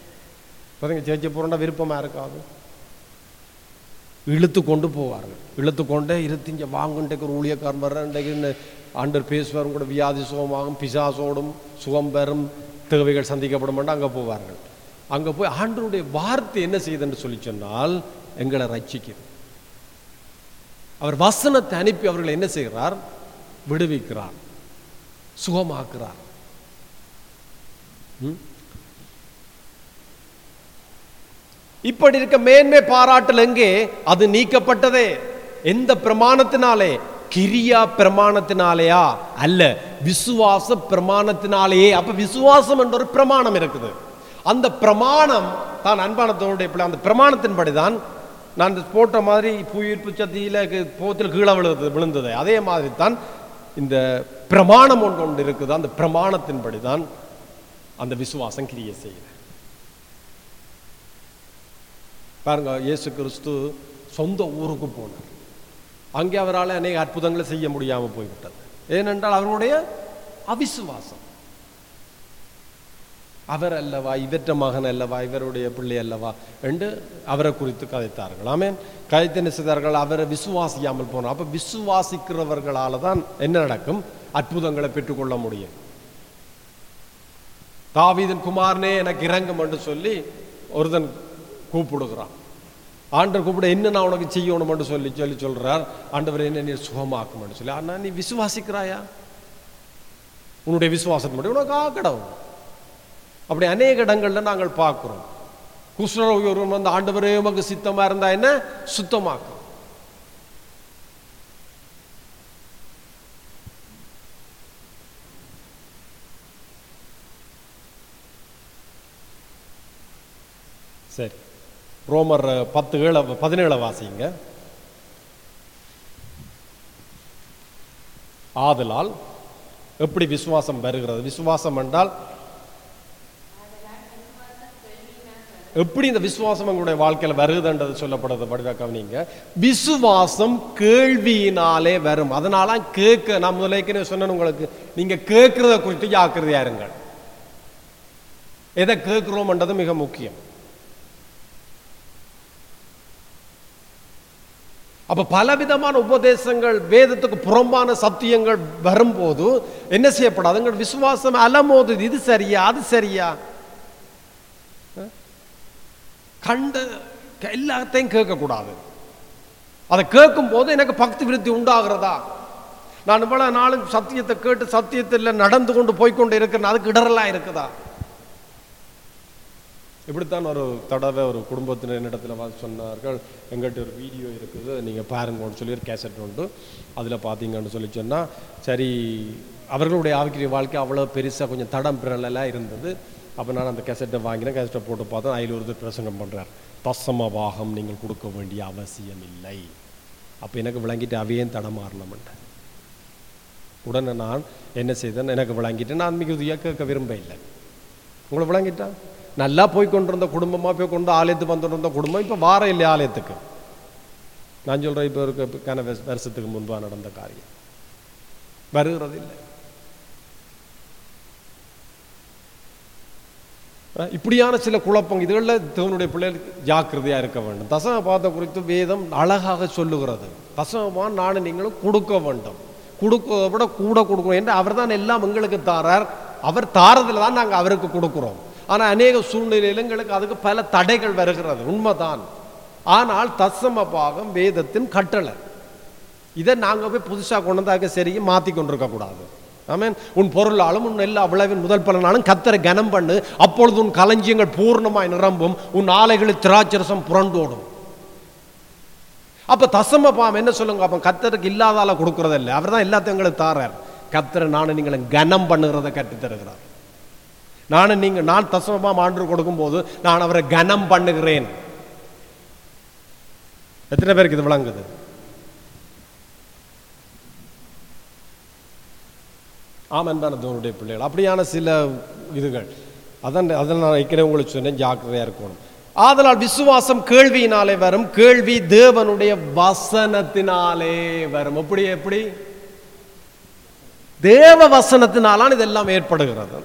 பாருங்க சேர்ச்சி போகிறோன்னா விருப்பமாக இருக்காது. இழுத்து கொண்டு போவார்கள் இழுத்து கொண்டே இருத்திஞ்ச வாங்குன்றைக்கு ஒரு ஊழியக்காரன் வர்ற இன்றைக்கு ஆண்டர் பேசுவார் கூட வியாதி சுகமாகும் பிசாசோடும் சுகம் பெறும் தேவைகள் சந்திக்கப்படும் அங்கே போவார்கள். அங்கே போய் ஆண்டருடைய வார்த்தை என்ன செய்யுதுன்னு சொல்லி சொன்னால் எங்களை ரட்சிக்குது. அவர் வசனத்தை அனுப்பி அவர்களை என்ன செய்கிறார்? விடுவிக்கிறார். சுகமாக்குறார். ம்? இப்படி இருக்க மேன்மை பாராட்டல் எங்கே? அது நீக்கப்பட்டதே. எந்த பிரமாணத்தினாலே? கிரியா பிரமாணத்தினாலேயா? அல்ல விசுவாச பிரமாணத்தினாலேயே. அப்ப விசுவாசம் என்ற ஒரு பிரமாணம் இருக்குது. அந்த பிரமாணம் தான் அன்பானத்தோடைய பிள்ளை அந்த பிரமாணத்தின்படி தான் நான் இந்த போட்ட மாதிரி புயிர்ப்பு சத்தியில் போத்தில் கீழே விழுந்தது விழுந்தது. அதே மாதிரி தான் இந்த பிரமாணம் ஒன்று ஒன்று இருக்குது. அந்த பிரமாணத்தின்படி தான் அந்த விசுவாசம் கிரியை செய்யுது. பாருங்க இயேசு கிறிஸ்து சொந்த ஊருக்கு போனார். அங்கே அவரால் அநேக அற்புதங்களை செய்ய முடியாமல் போய்விட்டது. ஏனென்றால் அவருடைய அவிசுவாசம். அவர் அல்லவா இவற்ற மகன் அல்லவா இவருடைய பிள்ளை அல்லவா என்று அவரை குறித்து கதைத்தார்கள். ஆமேன். கதைத்து என்ன செய்தார்கள்? அவரை விசுவாசியாமல் போனார். அப்ப விசுவாசிக்கிறவர்களால தான் என்ன நடக்கும்? அற்புதங்களை பெற்றுக்கொள்ள முடியும். தாவீதன் குமாரனே எனக்கு இறங்கும் என்று சொல்லி ஒருதன் கூப்பிடுகிறான். ஆண்டவர் கூப்பிட என்ன நான் உனக்கு செய்யணும்னு சொல்லி சொல்லி சொல்கிறார் ஆண்டவர் என்ன நீ சுகமாக்கும்னு சொல்லி. ஆனால் நீ விசுவாசிக்கிறாயா? உன்னுடைய விசுவாசத்தை மட்டும் உனக்கு ஆக்கடம் அப்படி அநேக இடங்கள்ல நாங்கள் பார்க்குறோம். குஷ்ணரோகி ஒருவன் வந்து ஆண்டவரே உமக்கு சித்தமா இருந்தா என்ன? சுத்தமாக்கும் சரி ரோமர் பத்து ஏழ பதினேழு வாசிங்க. ஆதலால் எப்படி விசுவாசம் வருகிறது? விசுவாசம் என்றால் எப்படி இந்த விசுவாசம் உங்களுடைய வாழ்க்கையில வருதுன்றது சொல்லப்படுறது படிவா கவனிங்க. விசுவாசம் கேள்வியினாலே வரும். அதனால கேட்க நான் முதலேக்கனே ஏற்கனவே சொன்னேன் உங்களுக்கு. நீங்க கேட்கிறத குறித்து ஜாக்கிரதையா இருங்கள். எதை கேட்கிறோம்ன்றது மிக முக்கியம். அப்போ பலவிதமான உபதேசங்கள் வேதத்துக்கு புறம்பான சத்தியங்கள் வரும்போது என்ன செய்யப்படாது? எங்கள் விசுவாசம் அலமோது இது சரியா? அது சரியா? கண்டு கண்ட எல்லாத்தையும் கேட்கக்கூடாது. அதை கேட்கும் போது எனக்கு பக்தி விருத்தி உண்டாகிறதா? நான் இவ்வளவு நாளும் சத்தியத்தை கேட்டு சத்தியத்தில் நடந்து கொண்டு போய்க்கொண்டு இருக்கிறேன். அதுக்கு இடரெல்லாம் இருக்குதா? இப்படித்தான் ஒரு தடவை ஒரு குடும்பத்தினர் என்னிடத்தில் வந்து சொன்னார்கள் எங்கிட்ட ஒரு வீடியோ இருக்குது நீங்கள் பாருங்கன்னு சொல்லி ஒரு கேசட் உண்டு அதில் பார்த்தீங்கன்னு சொல்லி சொன்னால் சரி அவர்களுடைய ஆவிக்கிற வாழ்க்கை அவ்வளோ பெருசாக கொஞ்சம் தடம் பிறலாம் இருந்தது. அப்போ நான் அந்த கேசட்டை வாங்கினேன் கேசட்டை போட்டு பார்த்தோம் அதில் ஒருத்தர் பிரசங்கம் பண்ணுறார் தசம பாகம் நீங்கள் கொடுக்க வேண்டிய அவசியம் இல்லை அப்போ எனக்கு விளங்கிட்டு அவையும் தடமாறணும்ன்ட்டு உடனே நான் என்ன செய்தேன் எனக்கு விளங்கிட்டு நான் மிக கேட்க விரும்ப இல்லை உங்களை விளங்கிட்டா? நல்லா போய் கொண்டிருந்த குடும்பமாக போய் கொண்டு ஆலயத்துக்கு வந்துட்டு குடும்பம் இப்போ வார இல்லை ஆலயத்துக்கு? நான் சொல்கிறேன் இப்போ இருக்க கன வருஷத்துக்கு முன்பாக நடந்த காரியம். வருகிறது இல்லை. இப்படியான சில குழப்பம் இதுகளில் தேவனுடைய பிள்ளைகளுக்கு ஜாக்கிரதையாக இருக்க வேண்டும். தசம பாத குறித்து வேதம் அழகாக சொல்லுகிறது. தசமபான் நானும் நீங்களும் கொடுக்க வேண்டும். கொடுக்கிறத விட கூட கொடுக்கணும். என்று அவர் தான் எல்லாம் எங்களுக்கு தாரார். அவர் தாரதில் தான் நாங்கள் அவருக்கு கொடுக்குறோம். ஆனால் அநேக சூழ்நிலையில் எங்களுக்கு அதுக்கு பல தடைகள் வருகிறது. உண்மைதான். ஆனால் தசம பாகம் வேதத்தின் கட்டளை. இதை நாங்கள் போய் புதுசாக கொண்டு வந்தாக்க மாற்றி கொண்டிருக்கக்கூடாது ஆமேன். உன் பொருளாலும் உன் எல்லா விளைவின் முதல் பலனாலும் கத்தரை கனம் பண்ணு. அப்பொழுது உன் களஞ்சியங்கள் பூர்ணமாய் நிரம்பும். உன் ஆலைகளில் திராட்சரசம் புரண்டோடும். அப்ப தசம பாம் என்ன சொல்லுங்க? அப்ப கத்தருக்கு இல்லாதால கொடுக்கறதில்லை. அவர் தான் எல்லாத்தையும் எங்களுக்கு தாரார். கத்தரை நானும் நீங்களும் கனம் பண்ணுகிறத கற்றுத் தருகிறார் நானும் நீங்க நான் தசமபாம் ஆண்டு கொடுக்கும்போது நான் அவரை கனம் பண்ணுகிறேன். எத்தனை பேருக்கு இது விளங்குது? ஆமாம் தான் தேவனுடைய பிள்ளைகள். அப்படியான சில இதுகள். அதான் அதான் நான் வைக்கிறேன் உங்களுக்கு சொன்னேன் ஜாக்கிரதையாக இருக்கணும். ஆதலால் விசுவாசம் கேள்வியினாலே வரும் கேள்வி தேவனுடைய வசனத்தினாலே வரும். எப்படி எப்படி? தேவ வசனத்தினாலான் இதெல்லாம் ஏற்படுகிறது.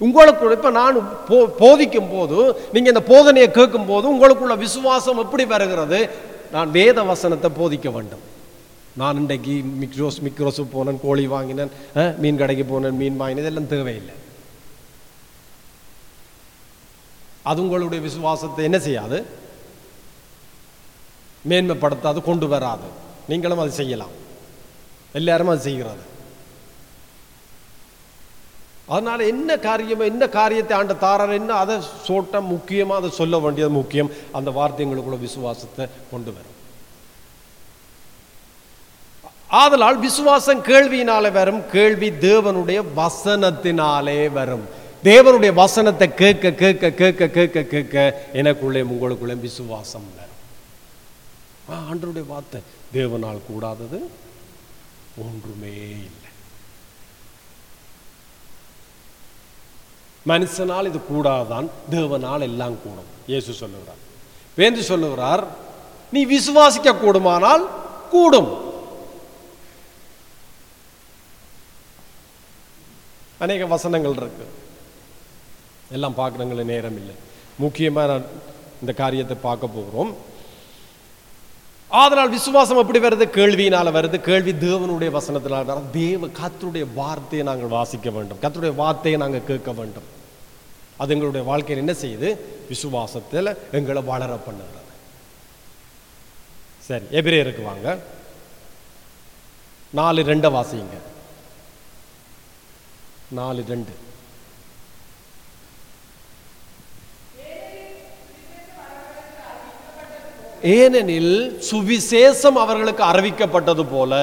உங்களுக்கு இப்போ நான் போ- போதிக்கும் போது நீங்கள் இந்த போதனையை கேட்கும் போது உங்களுக்குள்ள விசுவாசம் எப்படி வருகிறது? நான் வேத வசனத்தை போதிக்க வேண்டும். நான் இன்றைக்கு மிக்ரோஸ் மிக்ரோஸு போனேன் கோழி வாங்கினேன் மீன் கடைக்கு போனேன் மீன் வாங்கினேன் இதெல்லாம் தேவையில்லை. அது உங்களுடைய விசுவாசத்தை என்ன செய்யாது? மேன்மைப்படுத்தாது கொண்டு வராது. நீங்களும் அது செய்யலாம். எல்லாரும் அது செய்கிறது. அதனால என்ன காரியம் என்ன காரியத்தை ஆண்ட தாரார் என்ன அதை சோட்டம் முக்கியமாக அதை சொல்ல வேண்டியது முக்கியம். அந்த வார்த்தைங்களுக்குள்ள விசுவாசத்தை கொண்டு வரும். ஆதலால் விசுவாசம் கேள்வியினாலே வரும் கேள்வி தேவனுடைய வசனத்தினாலே வரும். தேவனுடைய வசனத்தை கேட்க கேட்க கேட்க கேட்க கேட்க எனக்குள்ளே உங்களுக்குள்ளே விசுவாசம் வரும். ஆண்டருடைய வார்த்தை தேவனால் கூடாதது ஒன்றுமே இல்லை. மனுஷனால் இது கூடாதான் தேவனால் எல்லாம் கூடும். இயேசு சொல்லுகிறார். வேந்து சொல்லுகிறார் நீ விசுவாசிக்க கூடுமானால் கூடும். அநேக வசனங்கள் இருக்கு. எல்லாம் பார்க்குறங்கள நேரம் இல்லை. முக்கியமாக நான் இந்த காரியத்தை பார்க்க போகிறோம். ஆதலால் விசுவாசம் எப்படி வருது கேள்வியினால் வருது. கேள்வி தேவனுடைய வசனத்தினால் வருது. தேவ கத்தருடைய வார்த்தையை நாங்கள் வாசிக்க வேண்டும். கத்தருடைய வார்த்தையை நாங்கள் கேட்க வேண்டும். அது எங்களுடைய வாழ்க்கையில் என்ன செய்யுது? விசுவாசத்தில் எங்களை வளர பண்ணுகிறது. சரி எபிரேயருக்கு வாங்க. நாலு ரெண்டை வாசிங்க நாலு ரெண்டு. ஏனெனில் சுவிசேஷம் அவர்களுக்கு அறிவிக்கப்பட்டது போல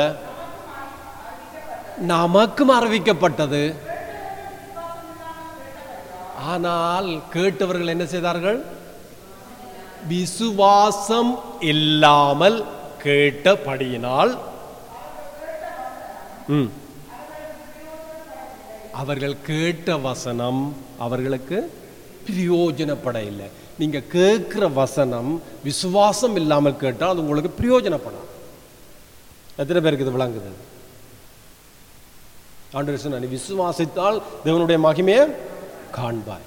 நமக்கும் அறிவிக்கப்பட்டது ஆனால் கேட்டவர்கள் என்ன செய்தார்கள் விசுவாசம் இல்லாமல் கேட்டபடியினால் ம். அவர்கள் கேட்ட வசனம் அவர்களுக்கு பிரயோஜனப்பட இல்லை நீங்க கேட்கிற வசனம் விசுவாசம் இல்லாமல் கேட்டால் அது உங்களுக்கு பிரயோஜனப்படும் எத்தனை பேருக்கு இது விளங்குது? ஆண்டு சொன்னார், நீ விசுவாசித்தால் தேவனுடைய மகிமையை காண்பாய்.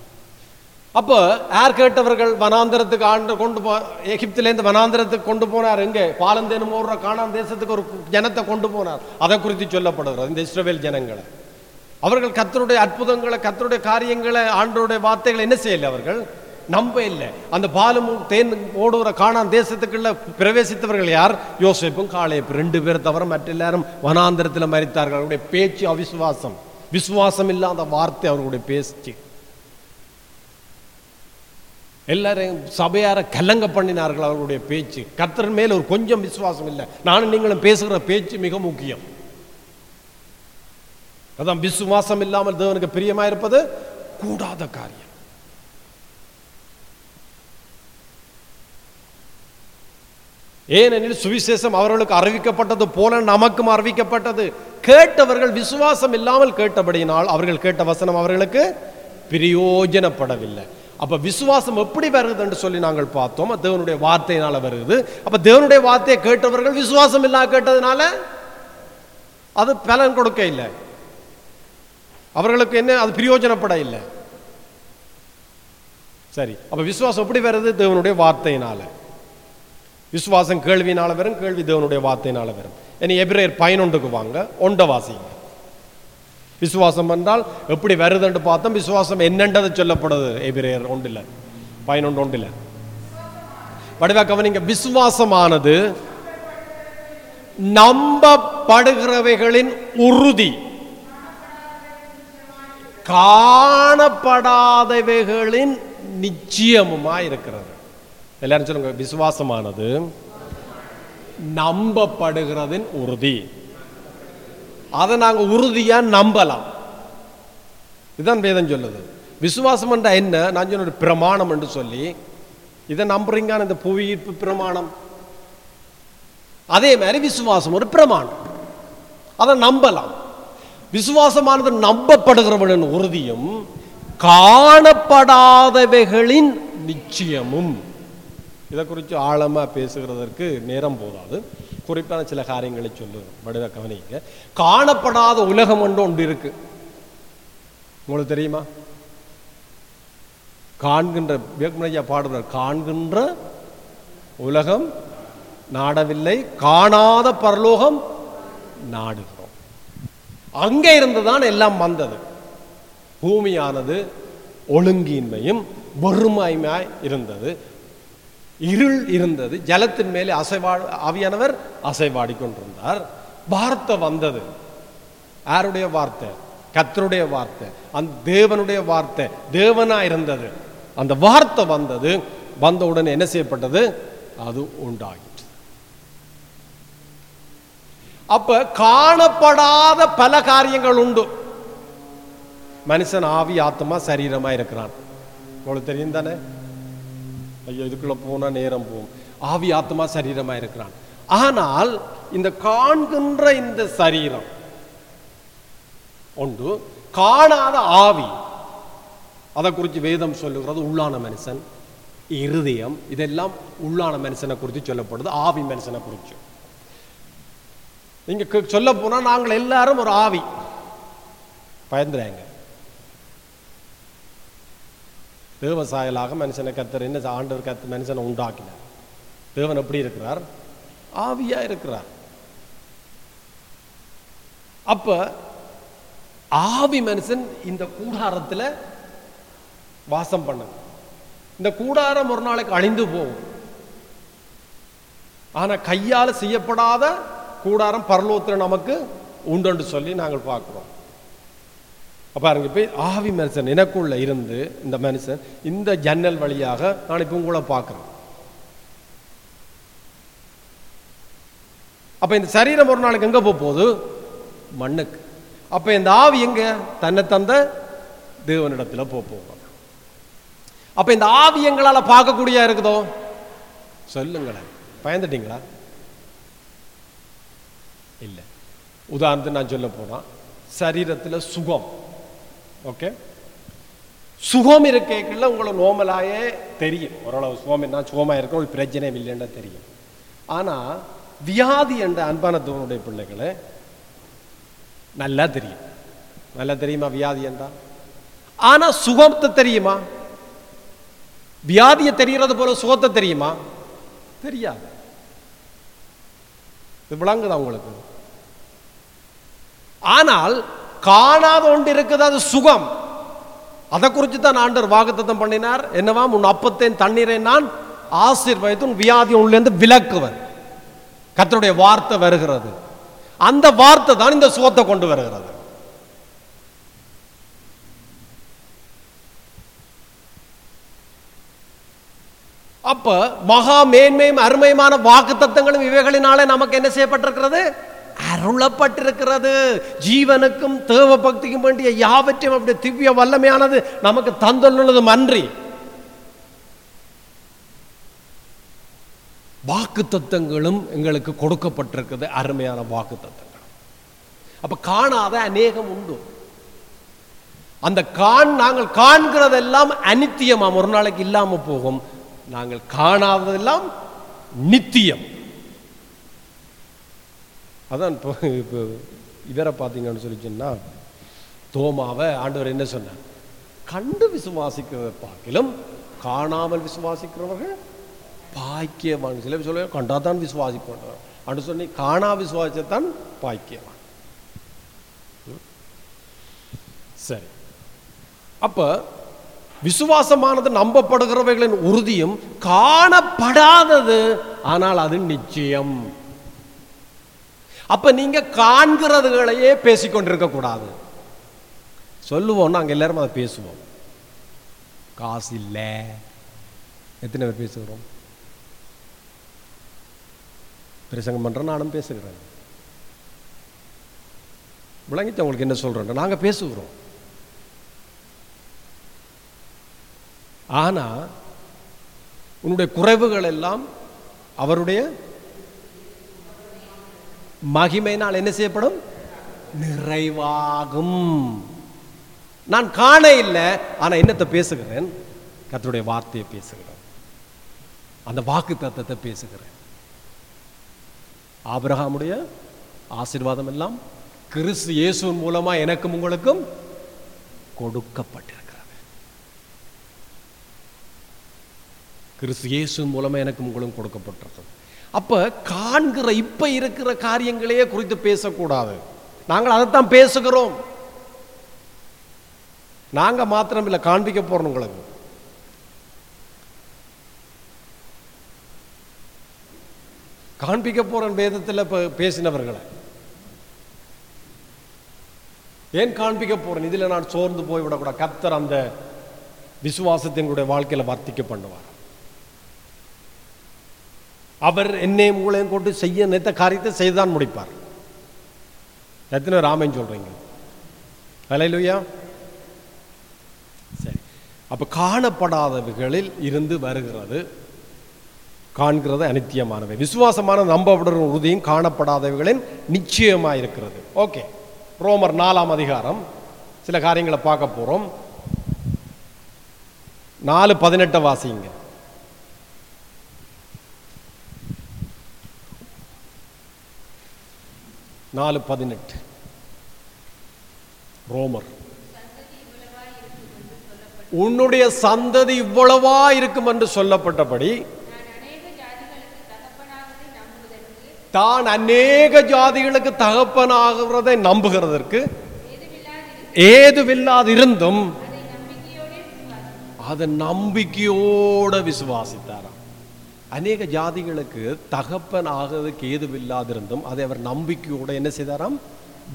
அப்போ யார் கேட்டவர்கள் வனாந்திரத்துக்கு ஆண்டு கொண்டு போ எகிப்திலேருந்து வனாந்திரத்துக்கு கொண்டு போனார்? எங்கே? பாலந்தேனும் ஓடுற காணாம் தேசத்துக்கு ஒரு ஜனத்தை கொண்டு போனார். அதை குறித்து சொல்லப்படுகிறது. இந்த இஸ்ரவேல் ஜனங்களை. அவர்கள் கத்தருடைய அற்புதங்களை கத்தருடைய காரியங்களை ஆண்டோடைய வார்த்தைகளை என்ன செய்யல அவர்கள்? நம்ப இல்லை. அந்த பாலும் தேன் ஓடுகிற காணான் தேசத்துக்குள்ள பிரவேசித்தவர்கள் யார்? யோசிப்பும் காளையப்பு ரெண்டு பேர் தவிர மற்ற எல்லாரும் வனாந்திரத்தில் மறித்தார்கள் அவருடைய பேச்சு அவிசுவாசம். விசுவாசம் இல்லாத வார்த்தை அவர்களுடைய பேச்சு. எல்லாரையும் சபையார கலங்க பண்ணினார்கள் அவர்களுடைய பேச்சு. கத்தரின் மேல் ஒரு கொஞ்சம் விசுவாசம் இல்லை. நானும் நீங்களும் பேசுகிற பேச்சு மிக முக்கியம். அதான் விசுவாசம் இல்லாமல் தேவனுக்கு பிரியமா இருப்பது கூடாத காரியம். ஏனெனில் சுவிசேஷம் அவர்களுக்கு அறிவிக்கப்பட்டது போல நமக்கும் அறிவிக்கப்பட்டது. கேட்டவர்கள் விசுவாசம் இல்லாமல் கேட்டபடியினால் அவர்கள் கேட்ட வசனம் அவர்களுக்கு பிரயோஜனப்படவில்லை. அப்ப விசுவாசம் எப்படி வருது என்று சொல்லி நாங்கள் பார்த்தோம். தேவனுடைய வார்த்தையினால வருது. அப்ப தேவனுடைய வார்த்தையை கேட்டவர்கள் விசுவாசம் இல்லா கேட்டதுனால அது பலன் கொடுக்க இல்லை. அவர்களுக்கு என்ன? அது பிரயோஜனப்பட இல்லை. சரி அப்ப விசுவாசம் எப்படி வருது? தேவனுடைய வார்த்தையினால. விசுவாசம் கேள்வினால வரும் கேள்வி தேவனுடைய வார்த்தையினால வரும். இனி எபிரேயர் பதினொன்றுக்கு வாங்க ஒண்ட வாசிங்க விசுவாசம் என்றால் எப்படி வருதுன்னு பார்த்தோம் விசுவாசம் என்னன்றது சொல்லப்படுது எபிரேயர் ஒன்றில். பதினொன்று ஒன்றில். வடிவா கவனிங்க விசுவாசமானது நம்பப்படுகிறவைகளின் உறுதி. காணப்படாதவைகளின் நிச்சயமுமா இருக்கிறது எல்லாரும் சொல்லுங்க விசுவாசமானது நம்பப்படுகிறதின் உறுதி. அதை நாங்கள் உறுதியாக நம்பலாம். இதுதான் வேதம் சொல்லுது. விசுவாசம் என்ற என்ன? நான் சொன்ன ஒரு பிரமாணம் என்று சொல்லி. இதை நம்புறீங்கன்னு இந்த புவியீர்ப்பு பிரமாணம். அதே மாதிரி விசுவாசம் ஒரு பிரமாணம். அதை நம்பலாம். விசுவாசமானது நம்பப்படுகிறவனின் உறுதியும் காணப்படாதவைகளின் நிச்சயமும். இதை குறித்து ஆழமா பேசுகிறதற்கு நேரம் போதாது. குறிப்பான சில காரியங்களை சொல்லுவேன் வடிவ கவனிக்க காணப்படாத உலகம் ஒன்று ஒன்று இருக்கு. உங்களுக்கு தெரியுமா? காண்கின்ற வேக்மனையா பாடுகிறார் காண்கின்ற உலகம் நாடவில்லை காணாத பரலோகம் நாடுகிறோம். அங்கே இருந்துதான் எல்லாம் வந்தது. பூமியானது ஒழுங்கின்மையும் வறுமையுமாய் இருந்தது. இருள் இருந்தது. ஜலத்தின் மேலே அசைவா ஆவியானவர் அசைவாடி கொண்டிருந்தார் வார்த்தை வந்தது. யாருடைய வார்த்தை? கத்தருடைய வார்த்தை. அந்த தேவனுடைய வார்த்தை. தேவனா இருந்தது. அந்த வார்த்தை வந்தது. வந்த உடனே என்ன செய்யப்பட்டது? அது உண்டாகிற்று. அப்ப காணப்படாத பல காரியங்கள் உண்டு. மனுஷன் ஆவி ஆத்மா சரீரமா இருக்கிறான். உங்களுக்கு தெரியும் தானே? ஐயோ இதுக்குள்ள போனா நேரம் போகும். ஆவி ஆத்மா சரீரமா இருக்கிறான். ஆனால் இந்த காண்கின்ற இந்த சரீரம் உண்டு காணாத ஆவி. அதை குறித்து வேதம் சொல்லுகிறது உள்ளான மனுஷன் இருதயம் இதெல்லாம் உள்ளான மனுஷனை குறித்து சொல்லப்படுது ஆவி மனுஷனை குறித்து. நீங்க சொல்ல போனா நாங்கள் எல்லாரும் ஒரு ஆவி. பயந்துறாங்க தேவசாயலாக மனுஷனை கத்தர் என்ன ஆண்டவர் கத்து மனுஷனை உண்டாக்கினார். தேவன் எப்படி இருக்கிறார்? ஆவியா இருக்கிறார். அப்ப ஆவி மனுஷன் இந்த கூடாரத்துல வாசம் பண்ணுது. இந்த கூடாரம் ஒரு நாளைக்கு அழிந்து போகும். ஆனா கையால செய்யப்படாத கூடாரம் பரலோகத்தில் நமக்கு உண்டுன்னு சொல்லி நாங்கள் பார்க்கிறோம். பாருங்க இப்போ ஆவி மனுஷன் எனக்குள்ள இருந்து இந்த மனுஷன் இந்த ஜன்னல் வழியாக நான் இப்போ உங்களை பார்க்குறேன். அப்ப இந்த சரீரம் ஒரு நாளைக்கு எங்க போக போகுது? மண்ணுக்கு. அப்ப இந்த ஆவி எங்க? தன்னை தந்த தேவனிடத்துல போக போகும். அப்ப இந்த ஆவி எங்களால பார்க்கக்கூடிய இருக்குதோ? சொல்லுங்களேன். பயந்துட்டீங்களா? இல்லை. உதாரணத்துக்கு நான் சொல்ல போனால் சரீரத்துல சுகம். ஓகே சுகம் இருக்கைக்குள்ள உங்களை நோமலாயே தெரியும். ஓரளவு சுகம் என்ன சுகமா இருக்க ஒரு பிரச்சனை இல்லைன்னா தெரியும். ஆனா வியாதி என்ற அன்பான தேவனுடைய பிள்ளைகளை நல்லா தெரியும். நல்லா தெரியுமா வியாதி என்றா? ஆனா சுகத்தை தெரியுமா? வியாதியை தெரியறது போல சுகத்தை தெரியுமா? தெரியாது. இது விளங்குதா உங்களுக்கு? ஆனால் காணாத ஒன்று இருக்குது அது சுகம். அதை குறித்து தான் ஆண்டர் வாக்குத்தத்தம் பண்ணினார். என்னவாம் உன் அப்பத்தேன் தண்ணீரை நான் ஆசீர்வதித்து உன் வியாதி உள்ளேருந்து விலக்குவர் கத்தருடைய வார்த்தை வருகிறது. அந்த வார்த்தை தான் இந்த சுகத்தை கொண்டு வருகிறது. அப்ப மகா மேன்மையும் அருமையுமான வாக்கு தத்தங்களும் இவைகளினாலே நமக்கு என்ன செய்யப்பட்டிருக்கிறது? அருளப்பட்டிருக்கிறது. ஜீவனுக்கும் தேவ பக்திக்கும் வேண்டிய யாவற்றையும் அப்படி திவ்ய வல்லமையானது நமக்கு தந்துள்ளது அன்றி வாக்கு தத்தங்களும் எங்களுக்கு கொடுக்கப்பட்டிருக்கிறது. அருமையான வாக்கு தத்தங்கள் அப்ப காணாத அநேகம் உண்டு. அந்த காண் நாங்கள் காண்கிறதெல்லாம் அனித்தியமாம் ஒரு நாளைக்கு இல்லாம போகும். நாங்கள் காணாததெல்லாம் நித்தியம். அதான் இப்போ இப்போ இவரை பார்த்தீங்கன்னு சொல்லி சொன்னா தோமாவை ஆண்டவர் என்ன சொன்னார்? கண்டு விசுவாசிக்கிறத பார்க்கிலும் காணாமல் விசுவாசிக்கிறவர்கள் பாக்கியவான். சில சொல்ல சொல்ல கண்டாதான் விசுவாசிப்பான் அப்படின்னு சொல்லி காணா விசுவாசத்தான் பாக்கியவான். சரி. அப்ப விசுவாசமானது நம்பப்படுகிறவைகளின் உறுதியும் காணப்படாதது ஆனால் அது நிச்சயம். அப்ப நீங்க காண்கிறதுகளையே பேசிக்கொண்டிருக்க கூடாது சொல்லுவோம் நாங்க எல்லாரும் அதை பேசுவோம். காசு இல்லை. எத்தனை பேர் பேசுகிறோம்? பிரசங்கம் பண்றேன் நானும் பேசுகிறேன். விளங்கிட்டு உங்களுக்கு என்ன சொல்றேன் நாங்க பேசுகிறோம். ஆனா உன்னுடைய குறைவுகள் எல்லாம் அவருடைய மகிமையினால் என்ன செய்யப்படும்? நிறைவாகும். நான் காண இல்லை ஆனா என்னத்தை பேசுகிறேன்? கத்தருடைய வார்த்தையை பேசுகிறேன். அந்த வாக்கு தத்தத்தை பேசுகிறேன். ஆபிரகாமுடைய ஆசீர்வாதம் எல்லாம் கிறிஸ்து இயேசுவின் மூலமா எனக்கும் உங்களுக்கும் கொடுக்கப்பட்டிருக்கிறது. கிறிஸ்து இயேசுவின் மூலமா எனக்கும் உங்களுக்கும் கொடுக்கப்பட்டிருக்கிறது. அப்ப காண்கிற இப்ப இருக்கிற காரியங்களையே குறித்து பேசக்கூடாது. நாங்கள் அதைத்தான் பேசுகிறோம். நாங்க மாத்திரம் இல்லை காண்பிக்க போகிறோம் உங்களுக்கு. காண்பிக்க போறேன் வேதத்தில் இப்போ பேசினவர்களை. ஏன் காண்பிக்க போறேன் இதுல நான் சோர்ந்து போய்விடக்கூடாது. கத்தர் அந்த விசுவாசத்தினுடைய வாழ்க்கையில வர்த்திக்க பண்ணுவார். அவர் என்னையும் உங்களையும் கொண்டு செய்ய நினைத்த காரியத்தை செய்துதான் முடிப்பார். எத்தனை ராமன் சொல்றீங்க? அலையிலுயா? சரி. அப்ப காணப்படாதவைகளில் இருந்து வருகிறது காண்கிறது அனித்தியமானவை. விசுவாசமான நம்பப்படுற உறுதியும் காணப்படாதவைகளின் நிச்சயமா இருக்கிறது. ஓகே. ரோமர் நாலாம் அதிகாரம். சில காரியங்களை பார்க்க போறோம். நாலு பதினெட்டை வாசிங்க. நாலு பதினெட்டு. ரோமர். உன்னுடைய சந்ததி இவ்வளவா இருக்கும் என்று சொல்லப்பட்டபடி தான் அநேக ஜாதிகளுக்கு தகப்பனாகிறதை நம்புகிறதற்கு ஏதுவில்லாதிருந்தும் அதை நம்பிக்கையோட விசுவாசித்தார். அநேக ஜாதிகளுக்கு தகப்பன் ஆகிறதுக்கு ஏதுவில்லாதிருந்தும் அதை அவர் நம்பிக்கையோடு என்ன செய்தாராம்?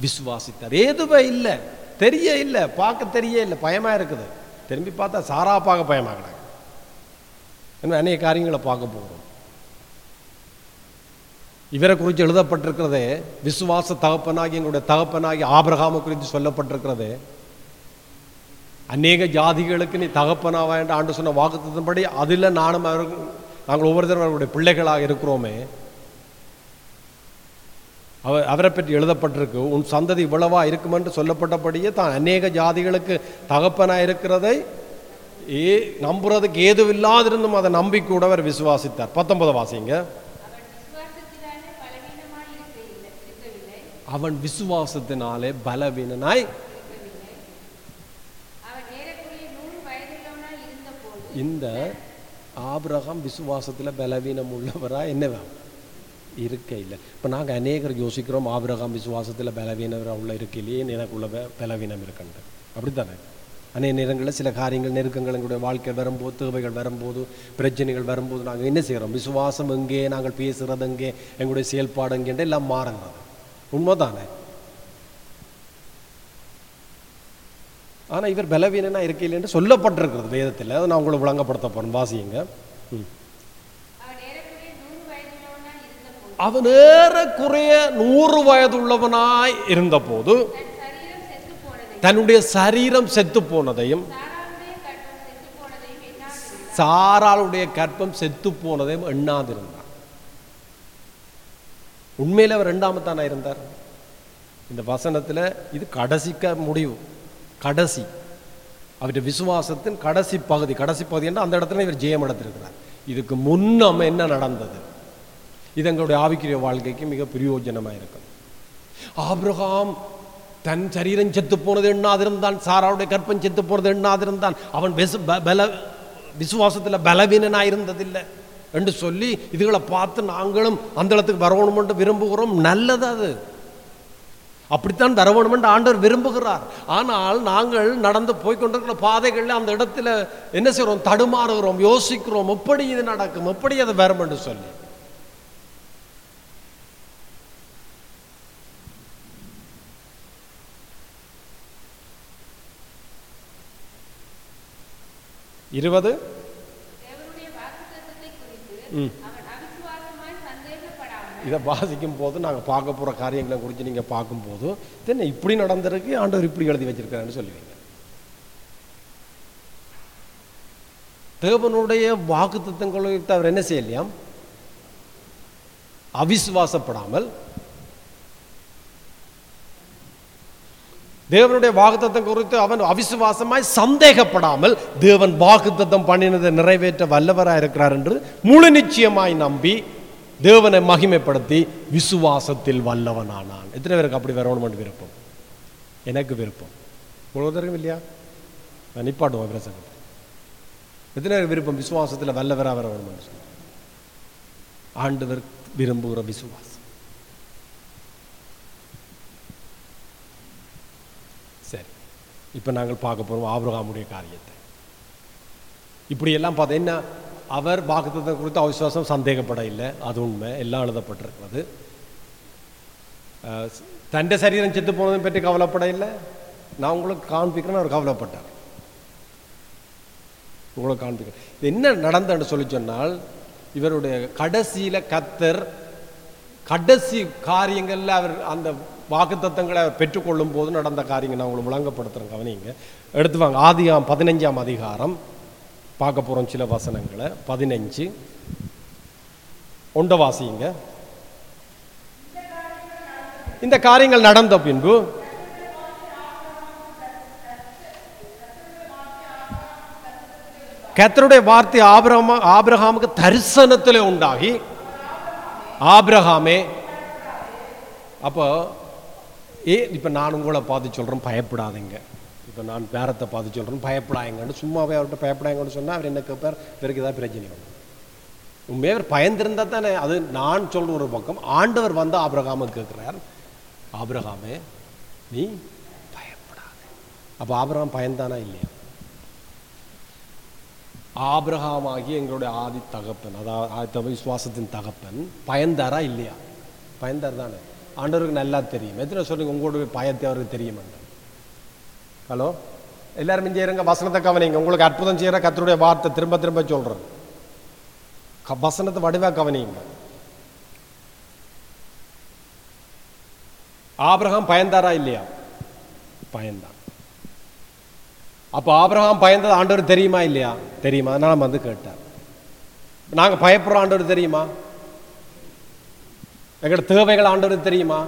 விசுவாசித்தார். ஏதுவே இல்லை. தெரிய இல்லை. பார்க்க தெரிய இல்லை. பயமா இருக்குது. திரும்பி பார்த்தா சாரா பார்க்க பயமாகிறாங்க. இன்னும் அநேக காரியங்களை பார்க்க போகிறோம் இவரை குறித்து எழுதப்பட்டிருக்கிறதே விசுவாச தகப்பனாகி எங்களுடைய தகப்பனாகி ஆபிரகாமை குறித்து சொல்லப்பட்டிருக்கிறது அநேக ஜாதிகளுக்கு நீ தகப்பனாவா வேண்டாம் ஆண்டு சொன்ன வாக்குத்தத்தின்படி அதில் நானும் அவருக்கு நாங்கள் ஒவ்வொருத்தரும் அவருடைய பிள்ளைகளாக இருக்கிறோமே. அவர் அவரை பற்றி எழுதப்பட்டிருக்கு உன் சந்ததி இவ்வளவா இருக்கும் என்று சொல்லப்பட்டபடியே தான் அநேக ஜாதிகளுக்கு தகப்பனா இருக்கிறதை ஏ நம்புறதுக்கு ஏதுவில்லாதிருந்தும் அதை நம்பிக்கூட அவர் விசுவாசித்தார். பத்தொன்பது வாசிங்க. அவன் விசுவாசத்தினாலே பலவீனனாய் இந்த ஆபிரகம் விசுவாசத்தில் பலவீனம் உள்ளவராக என்னவா இருக்க இல்லை. இப்போ நாங்கள் அநேகர் யோசிக்கிறோம் ஆபிரகம் விசுவாசத்தில் பலவீனவராக உள்ள இருக்கையிலேயே எனக்குள்ள ப- பலவீனம் அப்படி அப்படித்தானே? அநேக நேரங்களில் சில காரியங்கள் நெருக்கங்கள் எங்களுடைய வாழ்க்கை வரும்போது தேவைகள் வரும்போது பிரச்சனைகள் வரும்போது நாங்கள் என்ன செய்கிறோம் விசுவாசம் எங்கே? நாங்கள் பேசுகிறது எங்கே? எங்களுடைய செயல்பாடு எங்கேன்ற எல்லாம் உண்மை தானே ஆனால் இவர் பலவீனனாக இருக்கையில் என்று சொல்லப்பட்டிருக்கிறது வேதத்தில். அதை நான் உங்களை விளங்கப்படுத்த போகிறேன் வாசியுங்க. அவன் ஏறக்குறைய நூறு வயதுள்ளவனாய் இருந்தபோது தன்னுடைய சரீரம் செத்து போனதையும் சாராளுடைய கற்பம் செத்து போனதையும் எண்ணாதிருந்தான். உண்மையில் அவர் ரெண்டாமத்தானா இருந்தார்? இந்த வசனத்தில் இது கடைசிக்க முடிவு. கடைசி. அவருடைய விசுவாசத்தின் கடைசி பகுதி. கடைசி பகுதி என்று அந்த இடத்துல இவர் ஜெயம் எடுத்திருக்கிறார். இதுக்கு முன்னம் என்ன நடந்தது? இது எங்களுடைய ஆவிக்குரிய வாழ்க்கைக்கு மிக பிரயோஜனமாக இருக்கும். ஆபிரகாம் தன் சரீரம் செத்து போனது எண்ணாதிருந்தான். சாராவுடைய கற்பம் செத்து போனது எண்ணாதிருந்தான். அவன் விசு பல விசுவாசத்தில் பலவீனனாக இருந்ததில்லை என்று சொல்லி இதுகளை பார்த்து நாங்களும் அந்த இடத்துக்கு வரணுமென்று விரும்புகிறோம். நல்லது அது. அப்படித்தான் வரவேணுமென்று ஆண்டவர் விரும்புகிறார். ஆனால் நாங்கள் நடந்து போய் கொண்டிருக்கிற பாதைகளில் அந்த இடத்துல என்ன செய்கிறோம் தடுமாறுகிறோம் யோசிக்கிறோம். எப்படி இது நடக்கும்? எப்படி அது வரும் என்று சொல்லி. இருபது? ம். இதை வாசிக்கும் போது நாங்கள் பார்க்க போகிற காரியங்களை குறித்து நீங்கள் பார்க்கும்போது தென்ன இப்படி நடந்திருக்கு ஆண்டவர் இப்படி எழுதி வச்சிருக்காருன்னு சொல்லுவீங்க. தேவனுடைய வாக்கு தத்துவங்களை அவர் என்ன செய்யலையாம் அவிசுவாசப்படாமல் தேவனுடைய வாக்குத்தத்தம் குறித்து அவன் அவிசுவாசமாய் சந்தேகப்படாமல் தேவன் வாக்குத்தத்தம் பண்ணினதை நிறைவேற்ற வல்லவராக இருக்கிறார் என்று முழு நிச்சயமாய் நம்பி தேவனை மகிமைப்படுத்தி விசுவாசத்தில் வல்லவனானான். எத்தனை பேருக்கு அப்படி வரணும்னு விருப்பம்? எனக்கு விருப்பம். முழுவதற்கும் இல்லையா? நான் நிப்பாட்டுவோம் பிரசங்கத்தை. எத்தனை பேருக்கு விருப்பம்? விசுவாசத்தில் வல்லவராக வரணும் சொல்லி. ஆண்டவர் விரும்புகிற விசுவாசம். சரி. இப்போ நாங்கள் பார்க்க போகிறோம் ஆபிரகாமுடைய காரியத்தை. இப்படியெல்லாம் பார்த்தா என்ன? அவர் வாக்குத்தத்தை குறித்து அவிசுவாசம் சந்தேகப்பட இல்லை அது உண்மை. எல்லாம் எழுதப்பட்டிருக்கிறது. அஹ், சரீரம் செத்து போனதை பற்றி கவலைப்பட இல்லை நான் உங்களுக்கு காண்பிக்கிறேன்னு அவர் கவலைப்பட்டார். உங்களுக்கு காண்பிக்கிறேன். இது என்ன நடந்தன்னு சொல்லி சொன்னால் இவருடைய கடைசியில கத்தர் கடைசி காரியங்கள்ல அவர் அந்த வாக்குத்தத்தங்களை அவர் பெற்றுக்கொள்ளும் போது நடந்த காரியங்கள் நான் உங்களுக்கு விளங்கப்படுத்துறேன் கவனிங்க எடுத்து வாங்க. ஆதியாம் பதினஞ்சாம் அதிகாரம். பார்க்க போகிறோம் சில வசனங்களை. பதினஞ்சு. ஒண்ட வாசிங்க. இந்த காரியங்கள் நடந்த பின்பு கத்தருடைய வார்த்தை ஆபிரகாம ஆபிரகாமுக்கு தரிசனத்தில் உண்டாகி ஆபிரகாமே அப்போ ஏ இப்போ நான் உங்களை பார்த்து சொல்கிறேன் பயப்படாதீங்க. இப்போ நான் பேரத்தை பார்த்து சொல்கிறேன் பயப்படாதீங்கன்னு சும்மாவே அவர்கிட்ட பயப்படாயங்கன்னு சொன்னால் அவர் என்ன கேட்பார் இவருக்கு ஏதாவது பிரச்சனை வரும். உண்மையே அவர் பயந்திருந்தா தானே. அது நான் சொல்ற ஒரு பக்கம். ஆண்டவர் வந்து ஆபிரகாமை கேட்குறார் ஆபிரகாமே நீ பயப்படாத. அப்போ ஆபிரகாம் பயந்தானா இல்லையா? ஆபிரகாம் ஆகி எங்களுடைய ஆதி தகப்பன் அதாவது ஆதி விசுவாசத்தின் தகப்பன் பயந்தாரா இல்லையா? பயந்தார் தானே. ஆண்டவருக்கு நல்லா தெரியும். எத்தனை சொல்லுங்க உங்களுடைய பயத்தை அவருக்கு தெரியும் ஹலோ எல்லாரும் இங்கே வசனத்தை கவனிங்க. உங்களுக்கு அற்புதம் செய்கிற கத்தருடைய வார்த்தை திரும்ப திரும்ப சொல்கிறேன் க- வசனத்தை வடிவாக கவனிங்க. ஆபிரகாம் பயந்தாரா இல்லையா? பயந்தான். அப்போ ஆபிரகாம் பயந்தது ஆண்டவர் தெரியுமா இல்லையா? தெரியுமா? அதனால வந்து கேட்டார். நாங்கள் பயப்படுறோம் ஆண்டவர் தெரியுமா? எங்களோட தேவைகள் ஆண்டவருக்கு தெரியுமா?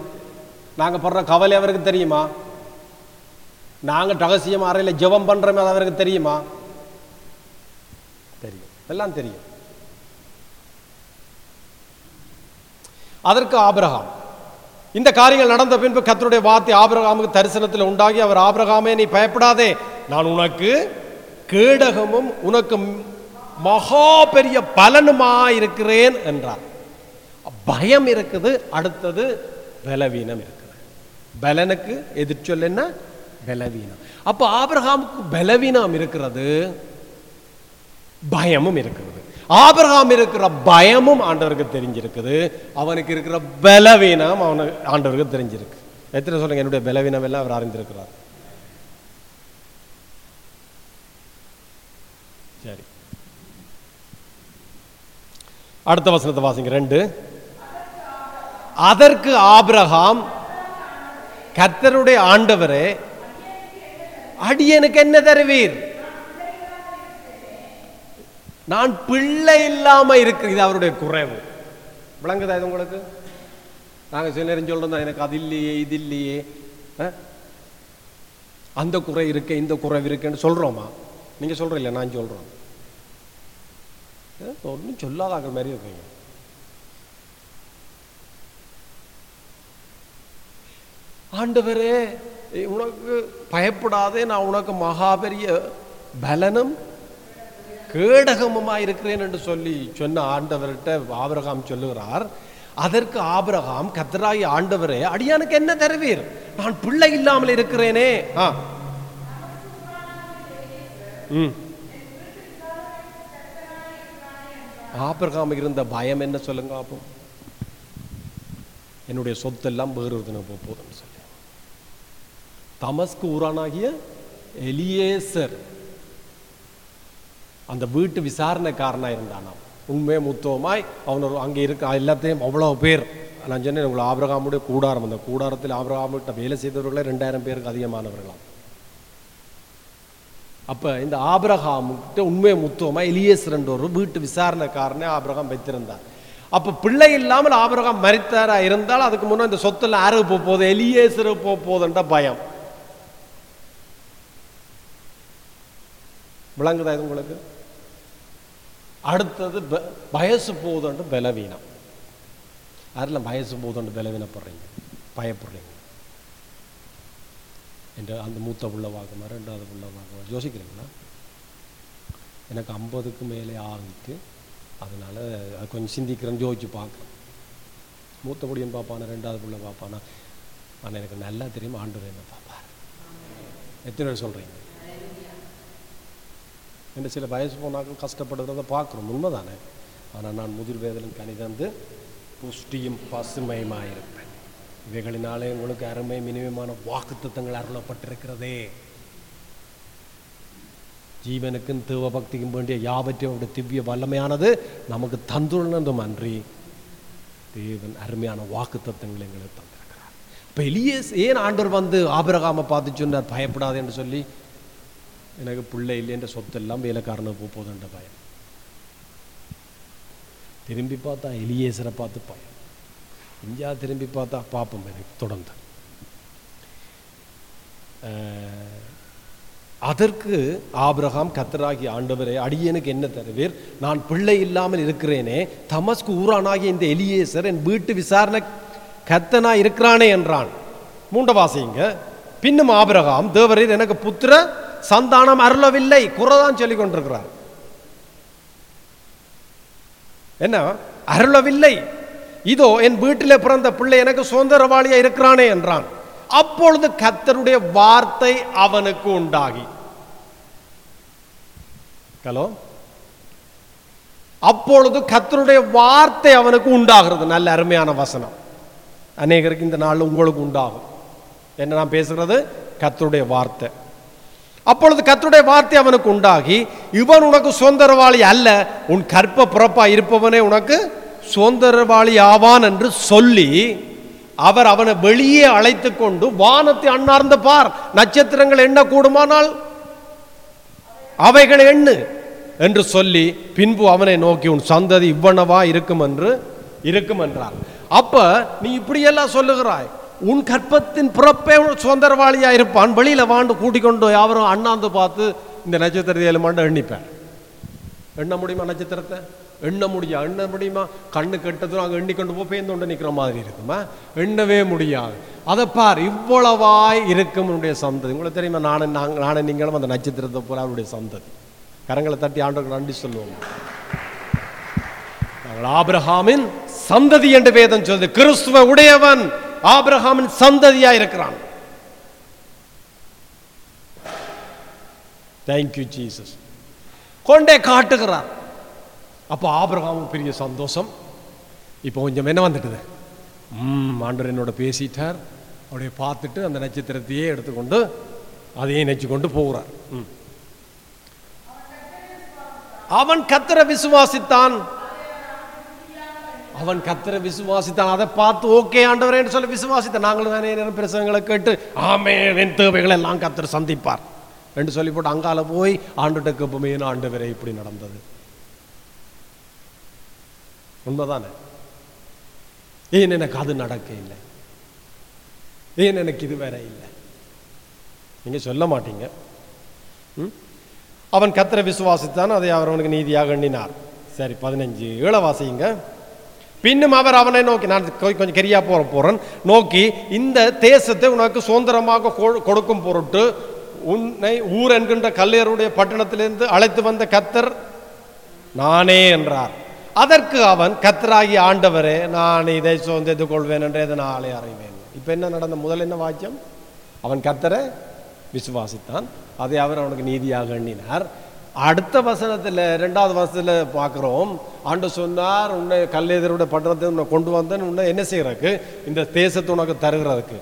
நாங்கள் படுற கவலை அவருக்கு தெரியுமா? நாங்கள் ரகசியம் அறையில் ஜெபம் பண்ணுறோமே அது அவருக்கு தெரியுமா? தெரியும். எல்லாம் தெரியும். அதற்கு ஆபிரகாம். இந்த காரியங்கள் நடந்த பின்பு கத்தருடைய வார்த்தை ஆபிரகாமுக்கு தரிசனத்தில் உண்டாகி அவர் ஆபிரகாமே நீ பயப்படாதே. நான் உனக்கு கேடகமும் உனக்கு மகா பெரிய பலனுமா இருக்கிறேன் என்றார். பயம் இருக்குது அடுத்தது பலவீனம் இருக்குது. பலனுக்கு எதிர்ச்சொல் என்ன? பலவீனம். அப்போ ஆபிரகாமுக்கு பலவீனம் இருக்கிறது பயமும் இருக்கிறது. ஆபிரகாம் இருக்கிற பயமும் ஆண்டவருக்கு தெரிஞ்சிருக்குது. அவனுக்கு இருக்கிற பலவீனம் அவனுக்கு ஆண்டவருக்கு தெரிஞ்சிருக்கு. எத்தனை சொல்லுங்க என்னுடைய பலவீனம் எல்லாம் அவர் அறிந்திருக்கிறார். சரி. அடுத்த வசனத்தை வாசிங்க ரெண்டு. அதற்கு ஆபிரகாம் கர்த்தருடைய ஆண்டவரே அடியனுக்கு என்ன தருவீர்? நான் பிள்ளை இல்லாம இருக்கு இது அவருடைய குறைவு. விளங்குதா இது உங்களுக்கு? நாங்க சில நேரம் சொல்றோம் எனக்கு அது இல்லையே இது இல்லையே. அந்த குறை இருக்கு இந்த குறைவு இருக்குன்னு சொல்றோமா? நீங்க சொல்றீங்க நான் சொல்றோம்? அஹ், ஒண்ணும் சொல்லாதாங்க மாதிரி இருக்கீங்க. ஆண்டவரே உனக்கு பயப்படாதே நான் உனக்கு மகாபெரிய பலனும் கேடகமுமாக இருக்கிறேன் என்று சொல்லி சொன்ன ஆண்டவர்கிட்ட ஆபிரகாம் சொல்லுகிறார். அதற்கு ஆபிரகாம் கத்தராகி ஆண்டவரே அடியானுக்கு என்ன தருவீர்? நான் பிள்ளை இல்லாமல் இருக்கிறேனே. ஆ. ம். ஆபிரகாம் இருந்த பயம் என்ன சொல்லுங்க அப்போ என்னுடைய சொத்தெல்லாம் வேறு போதும் தமஸ்க்கு தமஸ்கு ஊரானாகிய எலியேசர். அந்த வீட்டு விசாரணைக்காரனாக இருந்தானாம். உண்மையை முத்துவமாய் அவன் அங்கே இருக்க எல்லாத்தையும் அவ்வளோ பேர். நான் சொன்னேன் உங்களை ஆபிரகாமுடைய கூடாரம். அந்த கூடாரத்தில் ஆபிரகாமிட்ட வேலை செய்தவர்களே ரெண்டாயிரம் பேருக்கு அதிகமானவர்களாம். அப்போ இந்த ஆபிரகாமுக்கிட்ட உண்மையை முத்துவமாக எலியேசரன்ற ஒரு வீட்டு விசாரணைக்காரனே ஆபிரகாம் வைத்திருந்தார். அப்போ பிள்ளை இல்லாமல் ஆபிரகாம் மரித்தாரா இருந்தால் அதுக்கு முன்னே இந்த சொத்தில் யாருக்கு போக போகுது? எலியேசரு போக போகுதுன்ற பயம். விளங்குதா இது உங்களுக்கு? அடுத்தது வயசு போதுண்டு பலவீனம். யாரெல்லாம் வயசு போதுண்டு பலவீனப்படுறீங்க? பயப்படுறீங்க. என்று அந்த மூத்த புள்ள வாக்குமா ரெண்டாவது புள்ள யோசிக்கிறீங்களா? எனக்கு ஐம்பதுக்கு மேலே ஆகிட்டு அதனால அது கொஞ்சம் சிந்திக்கிறேன்னு யோசிச்சு பார்க்குறேன். மூத்த பொடியன் பார்ப்பானா ரெண்டாவது பிள்ளை பார்ப்பானா ஆனால் எனக்கு நல்லா தெரியும்? ஆண்டு என்ன பார்ப்பார்? எத்தனை பேர் சொல்கிறீங்க என்ன சில வயசு போனாக்கள் கஷ்டப்படுறத பார்க்குறோம். உண்மைதானே? ஆனால் நான் முதிர் வேதலும் கனிதந்து புஷ்டியும் பசுமையுமாயிருப்பேன். இவைகளினாலே உங்களுக்கு அருமை மினிமமான வாக்குத்தத்தங்கள் அருளப்பட்டிருக்கிறதே. ஜீவனுக்கும் தேவ பக்திக்கும் வேண்டிய யாவற்றையும் அவருடைய திவ்ய வல்லமையானது நமக்கு தந்துள்ளதும் அன்றி தேவன் அருமையான வாக்கு தத்தங்களை எங்களுக்கு தந்திருக்கிறார். இப்போ எலியே ஏன் ஆண்டவர் வந்து ஆபிரகாமை பார்த்து சொன்னார்? பயப்படாது என்று சொல்லி எனக்கு பிள்ளை இல்லைன்ற சொத்தெல்லாம் வேலைக்காரனுக்கு போக போதுன்ற பயம். திரும்பி பார்த்தா எலியேசரை பார்த்து பயம். இந்தியா திரும்பி பார்த்தா பார்ப்போம் எனக்கு தொடர்ந்து. அதற்கு ஆபிரகாம் கத்தராகி ஆண்டவரே அடியேனுக்கு என்ன தருவீர்? நான் பிள்ளை இல்லாமல் இருக்கிறேனே தமஸ்கு ஊரானாகிய இந்த எலியேசர் என் வீட்டு விசாரணை கத்தனா இருக்கிறானே என்றான். மூண்ட வாசிங்க பின்னும் ஆபிரகாம் தேவரீர் எனக்கு புத்திர சந்தானம் அருளவில்லை. குறைதான் சொல்லிக் கொண்டிருக்கிறார் என்ன? அருளவில்லை. இதோ என் வீட்டில் பிறந்த பிள்ளை எனக்கு சுதந்திரவாளியா இருக்கிறானே என்றான். அப்பொழுது கத்தருடைய வார்த்தை அவனுக்கு உண்டாகி. ஹலோ? அப்பொழுது கத்தருடைய வார்த்தை அவனுக்கு உண்டாகிறது. நல்ல அருமையான வசனம். அநேகருக்கு இந்த நாள் உங்களுக்கு உண்டாகும். என்ன நான் பேசுகிறது கத்தருடைய வார்த்தை. அப்பொழுது கத்துடைய வார்த்தை அவனுக்கு உண்டாகி இவன் உனக்கு சுதந்திரவாளி அல்ல உன் கற்ப பிறப்பா இருப்பவனே உனக்கு சுதந்திரவாளி ஆவான் என்று சொல்லி அவர் அவனை வெளியே அழைத்து கொண்டு வானத்தை அண்ணார்ந்த பார் நட்சத்திரங்கள் எண்ண கூடுமானால் அவைகளை எண்ணு என்று சொல்லி பின்பு அவனை நோக்கி உன் சந்ததி இவ்வளவா இருக்கும் என்று இருக்கும் என்றார் அப்ப நீ இப்படியெல்லாம் சொல்லுகிறாய் உன் கற்பத்தின் பிறப்பே உன் இருப்பான். வெளியில் வாண்டு கூட்டிக் கொண்டு யாவரும் அண்ணாந்து பார்த்து இந்த நட்சத்திரத்தை ஏழு எண்ணிப்பேன். எண்ண முடியுமா நட்சத்திரத்தை? எண்ண முடியா? எண்ண முடியுமா? கண்ணு கெட்டதும் அங்கே எண்ணிக்கொண்டு போய் பேர்ந்து நிற்கிற மாதிரி இருக்குமா? எண்ணவே முடியாது. அதை பார் இவ்வளவாய் இருக்கும் உன்னுடைய சந்ததி. உங்களுக்கு தெரியுமா நானும் நாங்கள் நானும் நீங்களும் அந்த நட்சத்திரத்தை பூரா அவருடைய சந்ததி. கரங்களை தட்டி ஆண்டவர்கள் நன்றி சொல்லுவோம். நாங்கள் ஆபிரஹாமின் சந்ததி என்று வேதம் சொல்லுது. கிறிஸ்துவ உடையவன். ஆபிரஹாமின் சந்ததியா இருக்கிறான். தேங்க்யூ ஜீசஸ் கொண்டே காட்டுகிறார். அப்போ ஆபிரகாமும் பெரிய சந்தோஷம். இப்போ கொஞ்சம் என்ன வந்துட்டுது? ம் ஆண்டவர் என்னோட பேசிட்டார். அப்படியே பார்த்துட்டு அந்த நட்சத்திரத்தையே எடுத்துக்கொண்டு அதையே நெச்சு கொண்டு போகிறார். ம். அவன் கத்திர விசுவாசித்தான். அவன் கத்தரை விசுவாசித்தான். அதை பார்த்து ஓகே ஆண்டவரேன்னு சொல்லி விசுவாசித்தான். நாங்களும் தானே நேரம் பிரசங்களை கேட்டு ஆமே என் தேவைகளை எல்லாம் கத்தர் சந்திப்பார். என்று சொல்லி போட்டு அங்கால போய் ஆண்டுகிட்ட கேட்போமே ஆண்டவரே இப்படி நடந்தது? உண்மைதானே? ஏன் எனக்கு அது நடக்க இல்லை? ஏன் எனக்கு இது வேற இல்லை? நீங்க சொல்ல மாட்டீங்க. ம்? அவன் கத்திர விசுவாசித்தான் அதை அவர் அவனுக்கு நீதியாக எண்ணினார். சரி பதினஞ்சு. ஏழவாசிங்க பின்னும் அவர் அவனை நோக்கி நான் கொஞ்சம் கரியா போற போறேன். நோக்கி இந்த தேசத்தை உனக்கு சுதந்திரமாக கொடுக்கும் பொருட்டு உன்னை ஊர் என்கின்ற கல்லையருடைய பட்டணத்திலிருந்து அழைத்து வந்த கத்தர் நானே என்றார். அதற்கு அவன் கத்தராகி ஆண்டவரே நான் இதை சுதந்தித்து கொள்வேன் என்று எதனாலே அறிவேன்? இப்போ என்ன நடந்த முதல் என்ன வாக்கியம்? அவன் கத்தரை விசுவாசித்தான். அதை அவர் அவனுக்கு நீதியாக எண்ணினார். அடுத்த வசனத்தில் ரெண்டாவது வசனத்தில் பார்க்குறோம். ஆண்டு சொன்னார் உன்னை கல்லேதரோட பட்டணத்தை உன்னை கொண்டு வந்தேன். உன்னை என்ன செய்யறதுக்கு இந்த தேசத்தை உனக்கு தருகிறதுக்கு.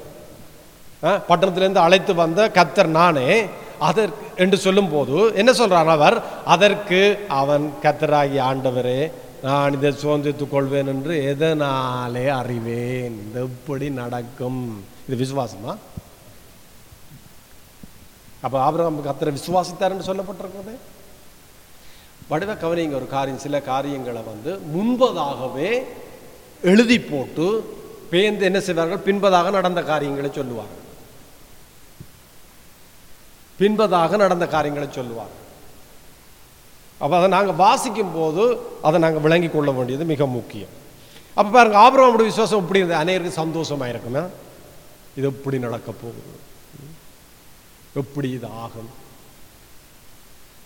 ஆ, பட்டணத்திலிருந்து அழைத்து வந்த கத்தர் நானே அதற்கு என்று சொல்லும் போது என்ன சொல்றான் அவர்? அதற்கு அவன் கத்தராகி ஆண்டவரே நான் இதை சுதந்தித்துக் கொள்வேன் என்று எதனாலே அறிவேன்? இது எப்படி நடக்கும்? இது விசுவாசமா? அப்ப ஆபிரகாம் கத்தரை விசுவாசித்தார் என்று சொல்லப்பட்டிருக்கிறது. வடிவ கவனிங்க ஒரு காரியம் சில காரியங்களை வந்து முன்பதாகவே எழுதி போட்டு பேந்து என்ன செய்வார்கள்? பின்பதாக நடந்த காரியங்களை சொல்லுவார்கள். பின்பதாக நடந்த காரியங்களை சொல்லுவார்கள். அப்போ அதை நாங்கள் வாசிக்கும் போது அதை நாங்கள் விளங்கி கொள்ள வேண்டியது மிக முக்கியம். அப்போ பாருங்க ஆபிரகாமுடைய விசுவாசம் எப்படி இருந்தது? அநேகருக்கு சந்தோஷமாக இருக்குன்னா இது எப்படி நடக்க போகுது? எப்படி இது ஆகும்?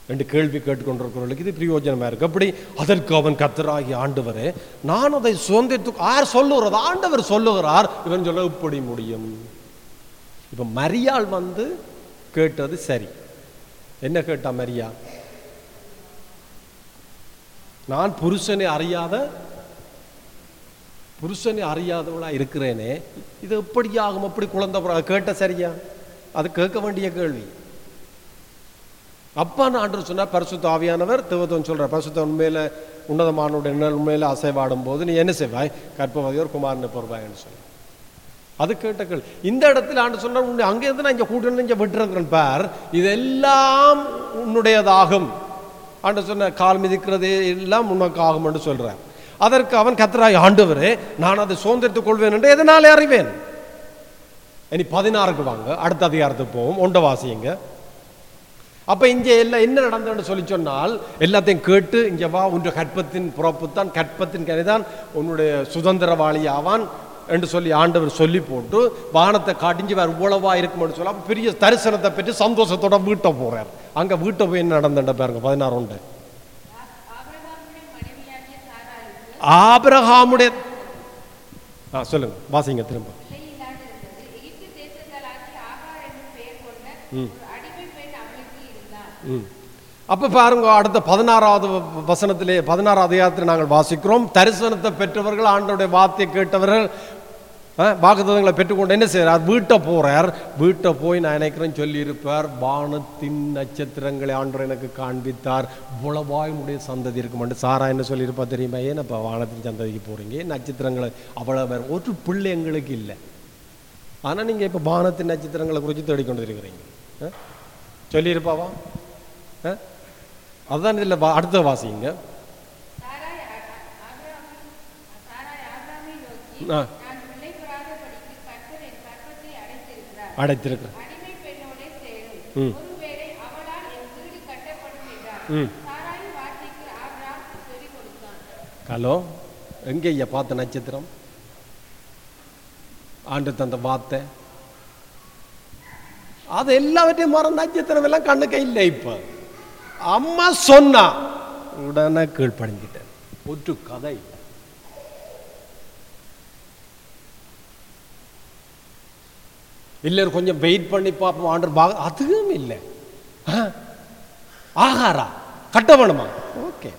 ரெண்டு கேள்வி கேட்டுக்கொண்டிருக்கிறவர்களுக்கு இது பிரயோஜனமாக இருக்கு. அப்படி அதற்கு அவன் கத்தராகி ஆண்டவர் நான் அதை சுதந்திரத்து யார் சொல்லுகிறது ஆண்டவர் சொல்லுகிறார். இவன் சொல்ல இப்படி முடியும்? இப்போ மரியாள் வந்து கேட்டது சரி. என்ன கேட்டா மரியா? நான் புருஷனை அறியாத புருஷனை அறியாதவளாக இருக்கிறேனே இது எப்படி ஆகும் அப்படி குழந்தை கேட்ட சரியா? அது கேட்க வேண்டிய கேள்வி. அப்பா ஆண்டு சொன்னால் பரிசுத்த ஆவியானவர் தேவதன் சொல்கிற பரிசுத்த உண்மையில உன்னதமானோட நிழல் உண்மையில அசைவாடும் போது நீ என்ன செய்வாய்? கற்பவதியோர் குமாரனை பொறுவாய்ன்னு சொல்லி அது கேட்ட கேள்வி. இந்த இடத்துல ஆண்டு சொன்னால் உன்னை அங்கே இருந்து நான் இங்கே கூட்டணும் இங்கே விட்டுருக்கிறேன் பார். இதெல்லாம் உன்னுடையதாகும். ஆண்டு சொன்ன கால் மிதிக்கிறது எல்லாம் உனக்கு ஆகும் என்று சொல்கிறார் அதற்கு அவன் கத்தராய் ஆண்டவரே நான் அதை சுதந்திரத்துக் கொள்வேன் என்று எதனாலே அறிவேன்? இனி பதினாறுக்கு வாங்க அடுத்த அதிகாரத்துக்கு போவோம். ஒண்ட வாசியுங்க. அப்ப இங்க எல்லாம் என்ன நடந்ததுன்னு சொல்லி சொன்னால் எல்லாத்தையும் கேட்டு இங்க வா உன்ற கற்பத்தின் புறப்புத்தான் கற்பத்தின் கரைதான் உன்னுடைய சுதந்திரவாளி ஆவான் என்று சொல்லி ஆண்டவர் சொல்லி போட்டு வானத்தை காட்டிஞ்சு வேறு உழவா இருக்கும்னு சொல்லி அப்ப பெரிய தரிசனத்தை பெற்று சந்தோஷத்தோட வீட்டை போறார். அங்க வீட்டை போய் என்ன நடந்துட்ட பாருங்க பதினாறு உண்டு ஆபிரகாமுடைய ஆ சொல்லுங்க வாசிங்க திரும்ப. பிள்ளை இல்லாதிருந்தது எகிப்து தேசத்தாலாகிய ஆகார் என்னும் பெயர் கொண்ட ஒரு அடிமை பெண் அவளுக்கு இருந்தாள் ம். அப்போ பாருங்க அடுத்த பதினாறாவது வசனத்திலே பதினாறாவது அதிகாரத்தில் நாங்கள் வாசிக்கிறோம். தரிசனத்தை பெற்றவர்கள் ஆண்டோடைய வார்த்தையை கேட்டவர்கள் வாக்குத்தங்களை பெற்றுக்கொண்டு என்ன செய்கிறார் வீட்டை போறார். வீட்டை போய் நான் நினைக்கிறேன் சொல்லியிருப்பார். வானத்தின் நட்சத்திரங்களை ஆண்டவர் எனக்கு காண்பித்தார். உளவாயினுடைய சந்ததி இருக்குமென்று சாரா என்ன சொல்லியிருப்பா தெரியுமா? ஏன்னப்பா வானத்தின் சந்ததிக்கு போறீங்க? நட்சத்திரங்களை அவ்வளோ பேர் ஒரு பிள்ளை எங்களுக்கு இல்லை. ஆனால் நீங்கள் இப்போ வானத்தின் நட்சத்திரங்களை குறித்து தேடிக்கொண்டு இருக்கிறீங்க. ஆ? சொல்லியிருப்பாவா? அதுதான் இதில் அடுத்த வாசிங்க. ஆ- அடைத்திருக்கிறேன் ம். ம். ஹலோ எங்கே ஐயா பார்த்த நட்சத்திரம்? ஆண்டு தந்த வார்த்தை. அது எல்லாவற்றையும் மற நட்சத்திரம் எல்லாம் கண்ணுக்கு இல்லை இப்ப. அம்மா சொன்னா உடனே கீழ்ப்படிஞ்சிட்டேன். ஒரு கதை. இல்லை கொஞ்சம் வெயிட் பண்ணி பார்ப்போம் ஆண்டர் பா அதுவும் இல்லை? ஆகாரா? கட்ட வேணுமா ஓகே.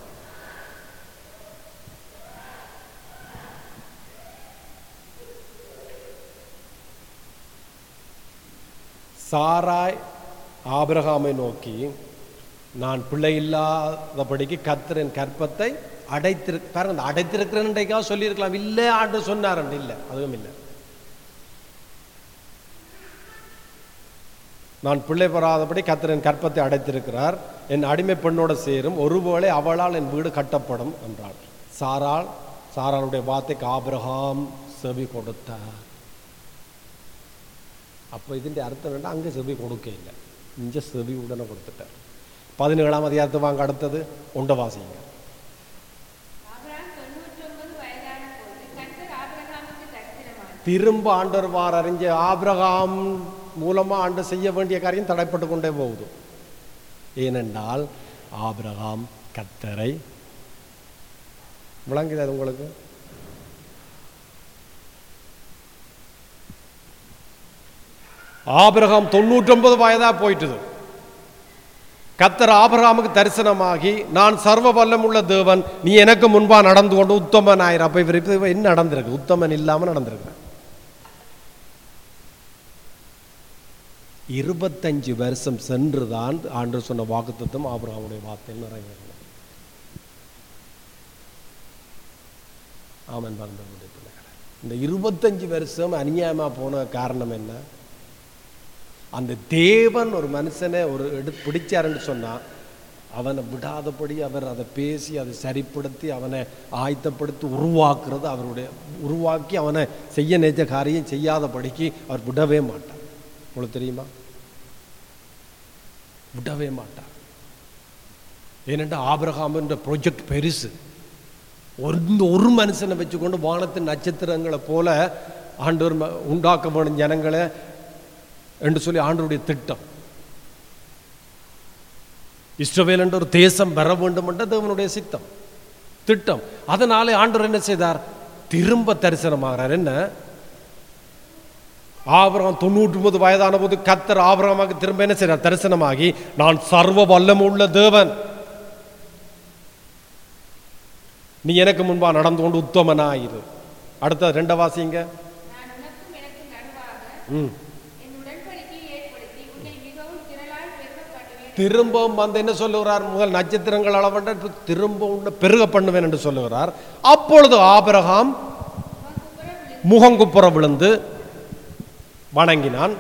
சாராய் ஆபிரகாமை நோக்கி நான் பிள்ளை இல்லாதபடிக்கு கர்த்தரின் கற்பத்தை அடைத்திரு பாருங்க அந்த அடைத்திருக்கிறேன்டைக்காக சொல்லியிருக்கலாம். இல்லை ஆண்டு சொன்னார் இல்லை. அதுவும் இல்லை. நான் பிள்ளை பெறாதபடி கத்திரன் கற்பத்தை அடைத்திருக்கிறார். என் அடிமை பெண்ணோட சேரும். ஒருபோலே அவளால் என் வீடு கட்டப்படும் என்றாள் சாரால் சாராளுடைய வார்த்தைக்கு ஆபிரகாம் செவி கொடுத்தார். அப்போ இதுன்ற அர்த்தம் வேண்டாம் அங்கே செவி கொடுக்க இல்லை. இங்கே செவி உடனே கொடுத்துட்டார். பதினேழாம் அதிகாரத்தை வாங்க அடுத்தது உண்டவாசிங்க வாசிங்க திரும்ப ஆண்டவர் வார் அறிஞ்ச ஆபிரகாம் மூலமா ஆண்டு செய்ய வேண்டிய காரியம் தடைப்பட்டு கொண்டே போகுது ஏனென்றால் ஆபிரகாம் கத்தரை விளங்குது அது உங்களுக்கு ஆபிரகாம் தொண்ணூற்றொன்பது வயதா போயிட்டுது கத்தர் ஆபராமுக்கு தரிசனமாகி நான் சர்வ வல்லமுள்ள தேவன் நீ எனக்கு முன்பா நடந்து கொண்டு உத்தமன் ஆயிரம் அப்போ இவர் இப்போ என்ன நடந்திருக்கு? உத்தமன் இல்லாம நடந்திருக்கு இருபத்தஞ்சு வருஷம் சென்று தான் ஆண்டு சொன்ன வாக்குத்தம் ஆபராமுடைய வார்த்தையில் நிறைவேறும் ஆமன். பரந்தவனுடைய பிள்ளைகளை இந்த இருபத்தஞ்சு வருஷம் அநியாயமா போன காரணம் என்ன? அந்த தேவன் ஒரு மனுஷனை ஒரு எடு பிடிச்சாருன்னு சொன்னா அவனை விடாதபடி அவர் அதை பேசி அதை சரிப்படுத்தி அவனை ஆயத்தப்படுத்தி உருவாக்குறது அவருடைய உருவாக்கி அவனை செய்ய நினைச்ச காரியம் செய்யாதபடிக்கு அவர் விடவே மாட்டார். உங்களுக்கு தெரியுமா? விடவே மாட்டார். ஏனென்றால் ஆபிரகாமன்ற ப்ரொஜெக்ட் பெருசு. ஒரு இந்த ஒரு மனுஷனை வச்சுக்கொண்டு வானத்து நட்சத்திரங்களை போல ஆண்டவர் உண்டாக்கப்படும் உண்டாக்க ஜனங்களை என்று சொல்லி ஆண்டவருடைய திட்டம். இஸ்ரவேல் என்ற ஒரு தேசம் வர வேண்டும் என்ற தேவனுடைய சித்தம் திட்டம். அதனாலே ஆண்டவர் என்ன செய்தார்? திரும்ப தரிசனமாகிறார். என்ன? ஆபிரகாம் தொண்ணூற்றி ஒன்பது வயதான போது கத்தர் ஆபிரகாமுக்கு திரும்ப என்ன செய்றார் தரிசனமாகி நான் சர்வ வல்லமுள்ள தேவன். நீ எனக்கு முன்பா நடந்து கொண்டு உத்தமனாயிரு. அடுத்த ரெண்ட வாசிங்க ம் என் உடன்படிக்கையை ஏற்படுத்தி உன்னை மிகவும் திரளாய் பெருகப் பண்ணுவேன் திரும்பவும் வந்து என்ன சொல்லுகிறார்? முதல் நட்சத்திரங்கள் அளவென்ற திரும்பவும் உன்னை பெருக பண்ணுவேன் என்று சொல்லுகிறார். அப்பொழுது ஆபரகாம் முகங்குப்புற விழுந்து வணங்கினான்.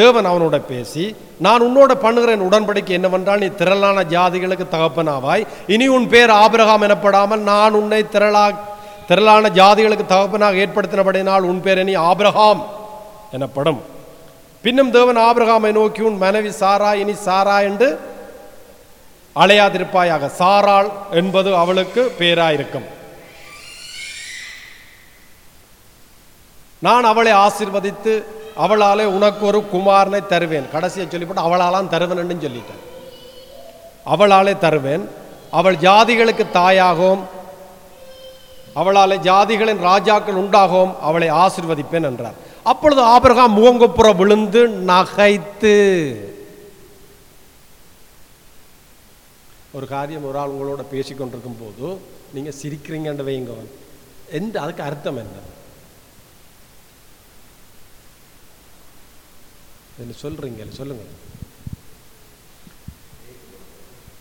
தேவன் அவனோட பேசி நான் உன்னோட பண்ணுகிறேன் உடன்படிக்கை என்னவென்றால் நீ திரளான ஜாதிகளுக்கு தகப்பனாவாய். இனி உன் பேர் ஆபிரகாம் எனப்படாமல் நான் உன்னை திரளா திரளான ஜாதிகளுக்கு தகப்பனாக ஏற்படுத்தினபடினால் உன் பேர் இனி ஆபிரகாம் எனப்படும். பின்னும் தேவன் ஆபிரகாமை நோக்கி உன் மனைவி சாரா இனி சாரா என்று அலையாதிருப்பாயாக. சாராள் என்பது அவளுக்கு பேராயிருக்கும். நான் அவளை ஆசிர்வதித்து அவளாலே உனக்கு ஒரு குமாரனை தருவேன். கடைசியை சொல்லிவிட்டு அவளாலாம் தருவேன் சொல்லிட்டேன். அவளாலே தருவேன். அவள் ஜாதிகளுக்கு தாயாகவும் அவளாலே ஜாதிகளின் ராஜாக்கள் உண்டாகவும் அவளை ஆசிர்வதிப்பேன் என்றார். அப்பொழுது ஆபிரகாம் முகங்குப்புற விழுந்து நகைத்து. ஒரு காரியம் ஒரு ஆள் உங்களோட பேசிக்கொண்டிருக்கும் போது நீங்க சிரிக்கிறீங்கன்னு வைங்க. எந்த அதுக்கு அர்த்தம் என்ன? என்ன சொல்றீங்க? சொல்லுங்க.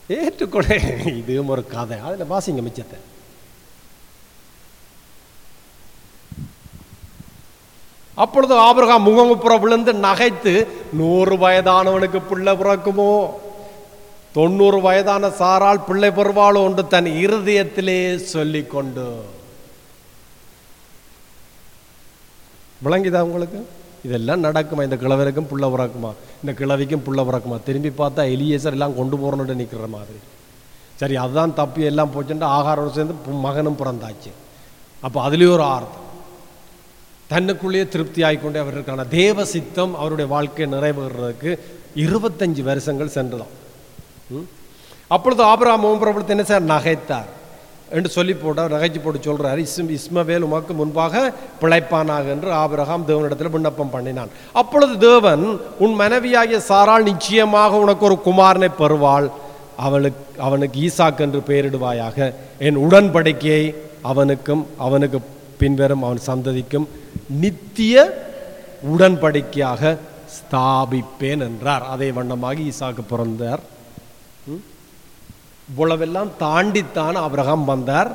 ஏற்றுக்கொள்ள இதுவும் ஒரு கதை. அதில் வாசிங்க மிச்சத்தை. அப்பொழுது ஆபிரகாம் முகமுப்புற விழுந்து நகைத்து நூறு வயதானவனுக்கு பிள்ளை பிறக்குமோ? தொண்ணூறு வயதான சாரால் பிள்ளை பெறுவாளோ என்று தன் இருதயத்திலே சொல்லிக்கொண்டு. விளங்கிதா உங்களுக்கு? இதெல்லாம் நடக்குமா? இந்த கிழவருக்கும் புள்ள பிறக்குமா? இந்த கிழவிக்கும் புள்ள பிறக்குமா? திரும்பி பார்த்தா எலியேசர் எல்லாம் கொண்டு போறணும்னு நிற்கிற மாதிரி. சரி அதுதான் தப்பி. எல்லாம் போச்சுட்டு ஆகாரோடு சேர்ந்து மகனும் பிறந்தாச்சு. அப்போ அதுலேயும் ஒரு ஆர்த்தம். தன்னுக்குள்ளேயே திருப்தி ஆகிக்கொண்டே தேவ சித்தம் அவருடைய வாழ்க்கையை நிறைவேறதுக்கு இருபத்தஞ்சு வருஷங்கள் சென்றுதான் ம்? அப்பொழுது ஆபராம் பிரபலத்தை என்ன சார் நகைத்தார். என்று சொல்லி போட்டார். நகைச்சு போட்டு சொல்றார். இஸ்ம் இஸ்மவேல் உமக்கு முன்பாக பிழைப்பானாக என்று ஆபிரகாம் தேவனிடத்தில் விண்ணப்பம் பண்ணினான். அப்பொழுது தேவன் உன் மனைவியாகிய சாரால் நிச்சயமாக உனக்கு ஒரு குமாரனை பெறுவாள். அவளுக்கு அவனுக்கு ஈசாக் என்று பெயரிடுவாயாக. என் உடன்படிக்கையை அவனுக்கும் அவனுக்கு பின்வரும் அவன் சந்ததிக்கும் நித்திய உடன்படிக்கையாக ஸ்தாபிப்பேன் என்றார். அதே வண்ணமாக ஈசாக்கு பிறந்தார். இவ்வளவெல்லாம் தாண்டித்தான் அவரகம் வந்தார்.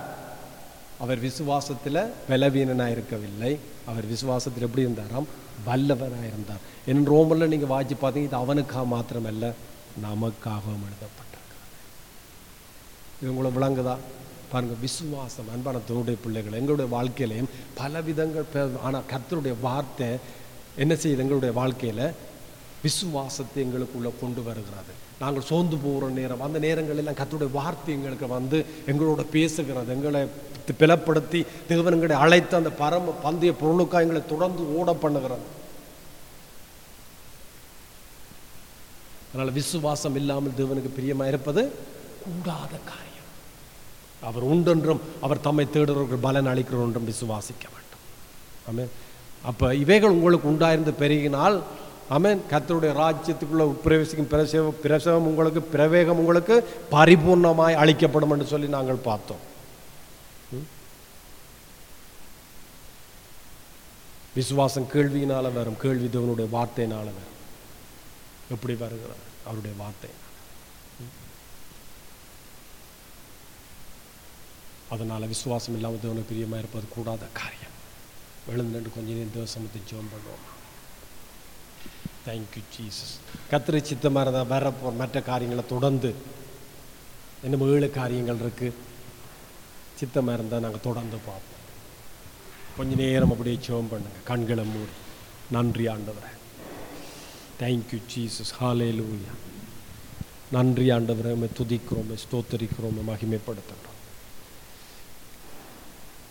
அவர் விசுவாசத்தில் பலவீனனாக இருக்கவில்லை. அவர் விசுவாசத்தில் எப்படி இருந்தாராம்? வல்லவனாக இருந்தார். என் ரோமில் நீங்கள் வாட்சி பார்த்தீங்க இது அவனுக்காக மாத்திரமல்ல நமக்காகவும் எழுதப்பட்டிருக்கிறது இது உங்களை விளங்குதா? பாருங்க விசுவாசம் அன்பான தன்னுடைய பிள்ளைகள் எங்களுடைய வாழ்க்கையிலையும் பல விதங்கள் ஆனால் கர்த்தருடைய வார்த்தை என்ன செய்யுது எங்களுடைய வாழ்க்கையில்? விசுவாசத்தை எங்களுக்குள்ளே கொண்டு வருகிறது. நாங்கள் சோர்ந்து போகிற நேரம் அந்த நேரங்களெல்லாம் கர்த்தருடைய வார்த்தை எங்களுக்கு வந்து எங்களோட பேசுகிறது எங்களை பிளப்படுத்தி தேவன் எங்களை அழைத்து அந்த பரம பந்தய பொருளுக்காக எங்களை தொடர்ந்து ஓட பண்ணுகிறது. அதனால் விசுவாசம் இல்லாமல் தேவனுக்கு பிரியமாக இருப்பது கூடாத காரியம். அவர் உண்டென்றும் அவர் தம்மை தேடுறவர்கள் பலன் அளிக்கிறோம் என்றும் விசுவாசிக்க வேண்டும். ஆமேன். அப்போ இவைகள் உங்களுக்கு உண்டாயிருந்து பெருகினால் ஆமேன் கத்தருடைய ராஜ்யத்துக்குள்ளே பிரவேசிக்கும் பிரசவம் பிரசவம் உங்களுக்கு பிரவேகம் உங்களுக்கு பரிபூர்ணமாய் அளிக்கப்படும் என்று சொல்லி நாங்கள் பார்த்தோம். விசுவாசம் கேள்வியினால வரும் கேள்வி தேவனுடைய வார்த்தையினால் வரும். எப்படி வருகிறார் அவருடைய வார்த்தை. அதனால விசுவாசம் இல்லாமல் தேவனுக்கு பிரியமாக இருப்பது கூடாத காரியம். எழுந்து கொஞ்ச நேரம் தேவசமத்தை ஜோம் பண்ணுவோம்? தேங்க்யூ ஜீசஸ் கத்திரி சித்தமாக இருந்தால் வர மற்ற காரியங்களை தொடர்ந்து இன்னும் ஏழு காரியங்கள் இருக்கு. சித்தமாக இருந்தால் நாங்கள் தொடர்ந்து பார்ப்போம். கொஞ்ச நேரம் அப்படியே ஜோம் பண்ணுங்க. கண்களை மூடி. நன்றி ஆண்டவரை. தேங்க்யூ ஜீசஸ் ஹாலே லூயா நன்றி ஆண்டவரை. துதிக்கிறோம் ஸ்தோத்தரிக்கிறோம் மகிமைப்படுத்துகிறோம்.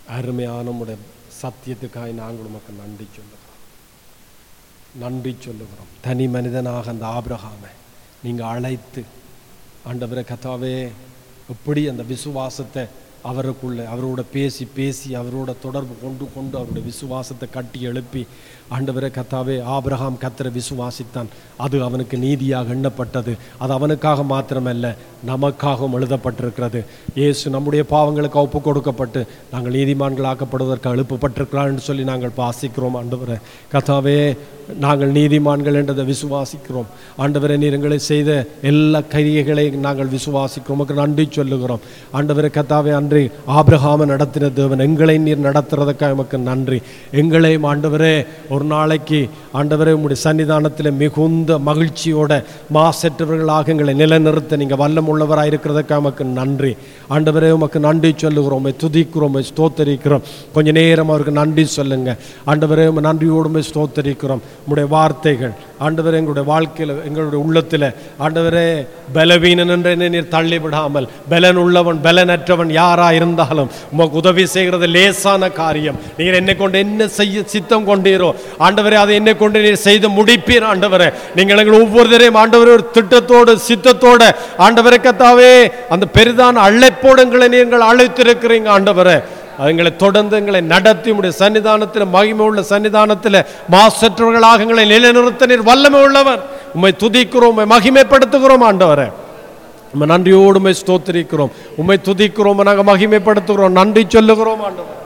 அருமையான நம்முடைய சத்தியத்துக்காய் நாங்கள் உமக்கு நன்றி சொல்லுகிறோம். நன்றி சொல்லுகிறோம். தனி மனிதனாக அந்த ஆபிரகாமை நீங்கள் அழைத்து ஆண்டவரை கத்தாவே எப்படி அந்த விசுவாசத்தை அவருக்குள்ளே அவரோட பேசி பேசி அவரோட தொடர்பு கொண்டு கொண்டு அவருடைய விசுவாசத்தை கட்டி எழுப்பி ஆண்டவர கத்தாவே ஆபிரகாம் கத்தரை விசுவாசித்தான். அது அவனுக்கு நீதியாக எண்ணப்பட்டது. அது அவனுக்காக மாத்திரமல்ல நமக்காகவும் எழுதப்பட்டிருக்கிறது. இயேசு நம்முடைய பாவங்களுக்கு ஒப்பு கொடுக்கப்பட்டு நாங்கள் நீதிமான்களாக்கப்படுவதற்கு எழுப்பப்பட்டிருக்கிறார் என்று சொல்லி நாங்கள் வாசிக்கிறோம் ஆண்டவரை. கத்தாவே நாங்கள் நீதிமான்கள் என்றதை விசுவாசிக்கிறோம். ஆண்டவரை நீர் எங்களை செய்த எல்லா கிரியைகளையும் நாங்கள் விசுவாசிக்கிறோம். உமக்கு நன்றி சொல்லுகிறோம். ஆண்டவரை கத்தாவே அன்றி ஆபிரகாம நடத்தின தேவன் எங்களை நீர் நடத்துறதுக்காக எமக்கு நன்றி. எங்களையும் ஆண்டவரே ஒரு நாளைக்கு ஆண்டவரே உங்களுடைய சன்னிதானத்தில் மிகுந்த மகிழ்ச்சியோட மாசற்றவர்களாக எங்களை நிலைநிறுத்த நீங்கள் வல்லம் உள்ளவராக இருக்கிறதுக்காக நமக்கு நன்றி. ஆண்டவரே உமக்கு நன்றி சொல்லுகிறோம். உம்மை துதிக்கிறோம் உம்மை ஸ்தோத்தரிக்கிறோம். கொஞ்சம் நேரம் அவருக்கு நன்றி சொல்லுங்கள் ஆண்டவரே உம்மை நன்றியோடு உம்மை ஸ்தோத்தரிக்கிறோம். உங்களுடைய வார்த்தைகள் ஆண்டவரே எங்களுடைய வாழ்க்கையில் எங்களுடைய உள்ளத்தில் ஆண்டவரே பலவீனன் என்று என்னை நீர் தள்ளிவிடாமல் பலன் உள்ளவன் பலனற்றவன் யாரா இருந்தாலும் உமக்கு உதவி செய்கிறது லேசான காரியம். நீங்கள் என்னை கொண்டு என்ன செய்ய சித்தம் கொண்டீரோ ஆண்டவரே அதை என்னை கொண்டு நீர் செய்து முடிப்பீர் ஆண்டவரே. நீங்கள் எங்கள் ஒவ்வொருத்தரையும் ஆண்டவரே ஒரு திட்டத்தோடு சித்தத்தோடு ஆண்டவரை கத்தாவே அந்த பெரிதான அழைப்போடு எங்களை நீங்கள் அழைத்திருக்கிறீங்க ஆண்டவரே. எங்களை தொடர்ந்து எங்களை நடத்தி உடைய சன்னிதானத்தில் மகிமை உள்ள சன்னிதானத்தில் மாசற்றவர்களாக எங்களை நிலைநிறுத்த நீர் வல்லமை உள்ளவர். உண்மை துதிக்கிறோம் உண்மை மகிமைப்படுத்துகிறோம் ஆண்டவரே. நம்ம நன்றியோடு உண்மை ஸ்தோத்திரிக்கிறோம். உண்மை துதிக்கிறோம் நாங்கள் மகிமைப்படுத்துகிறோம். நன்றி சொல்லுகிறோம் ஆண்டவர்.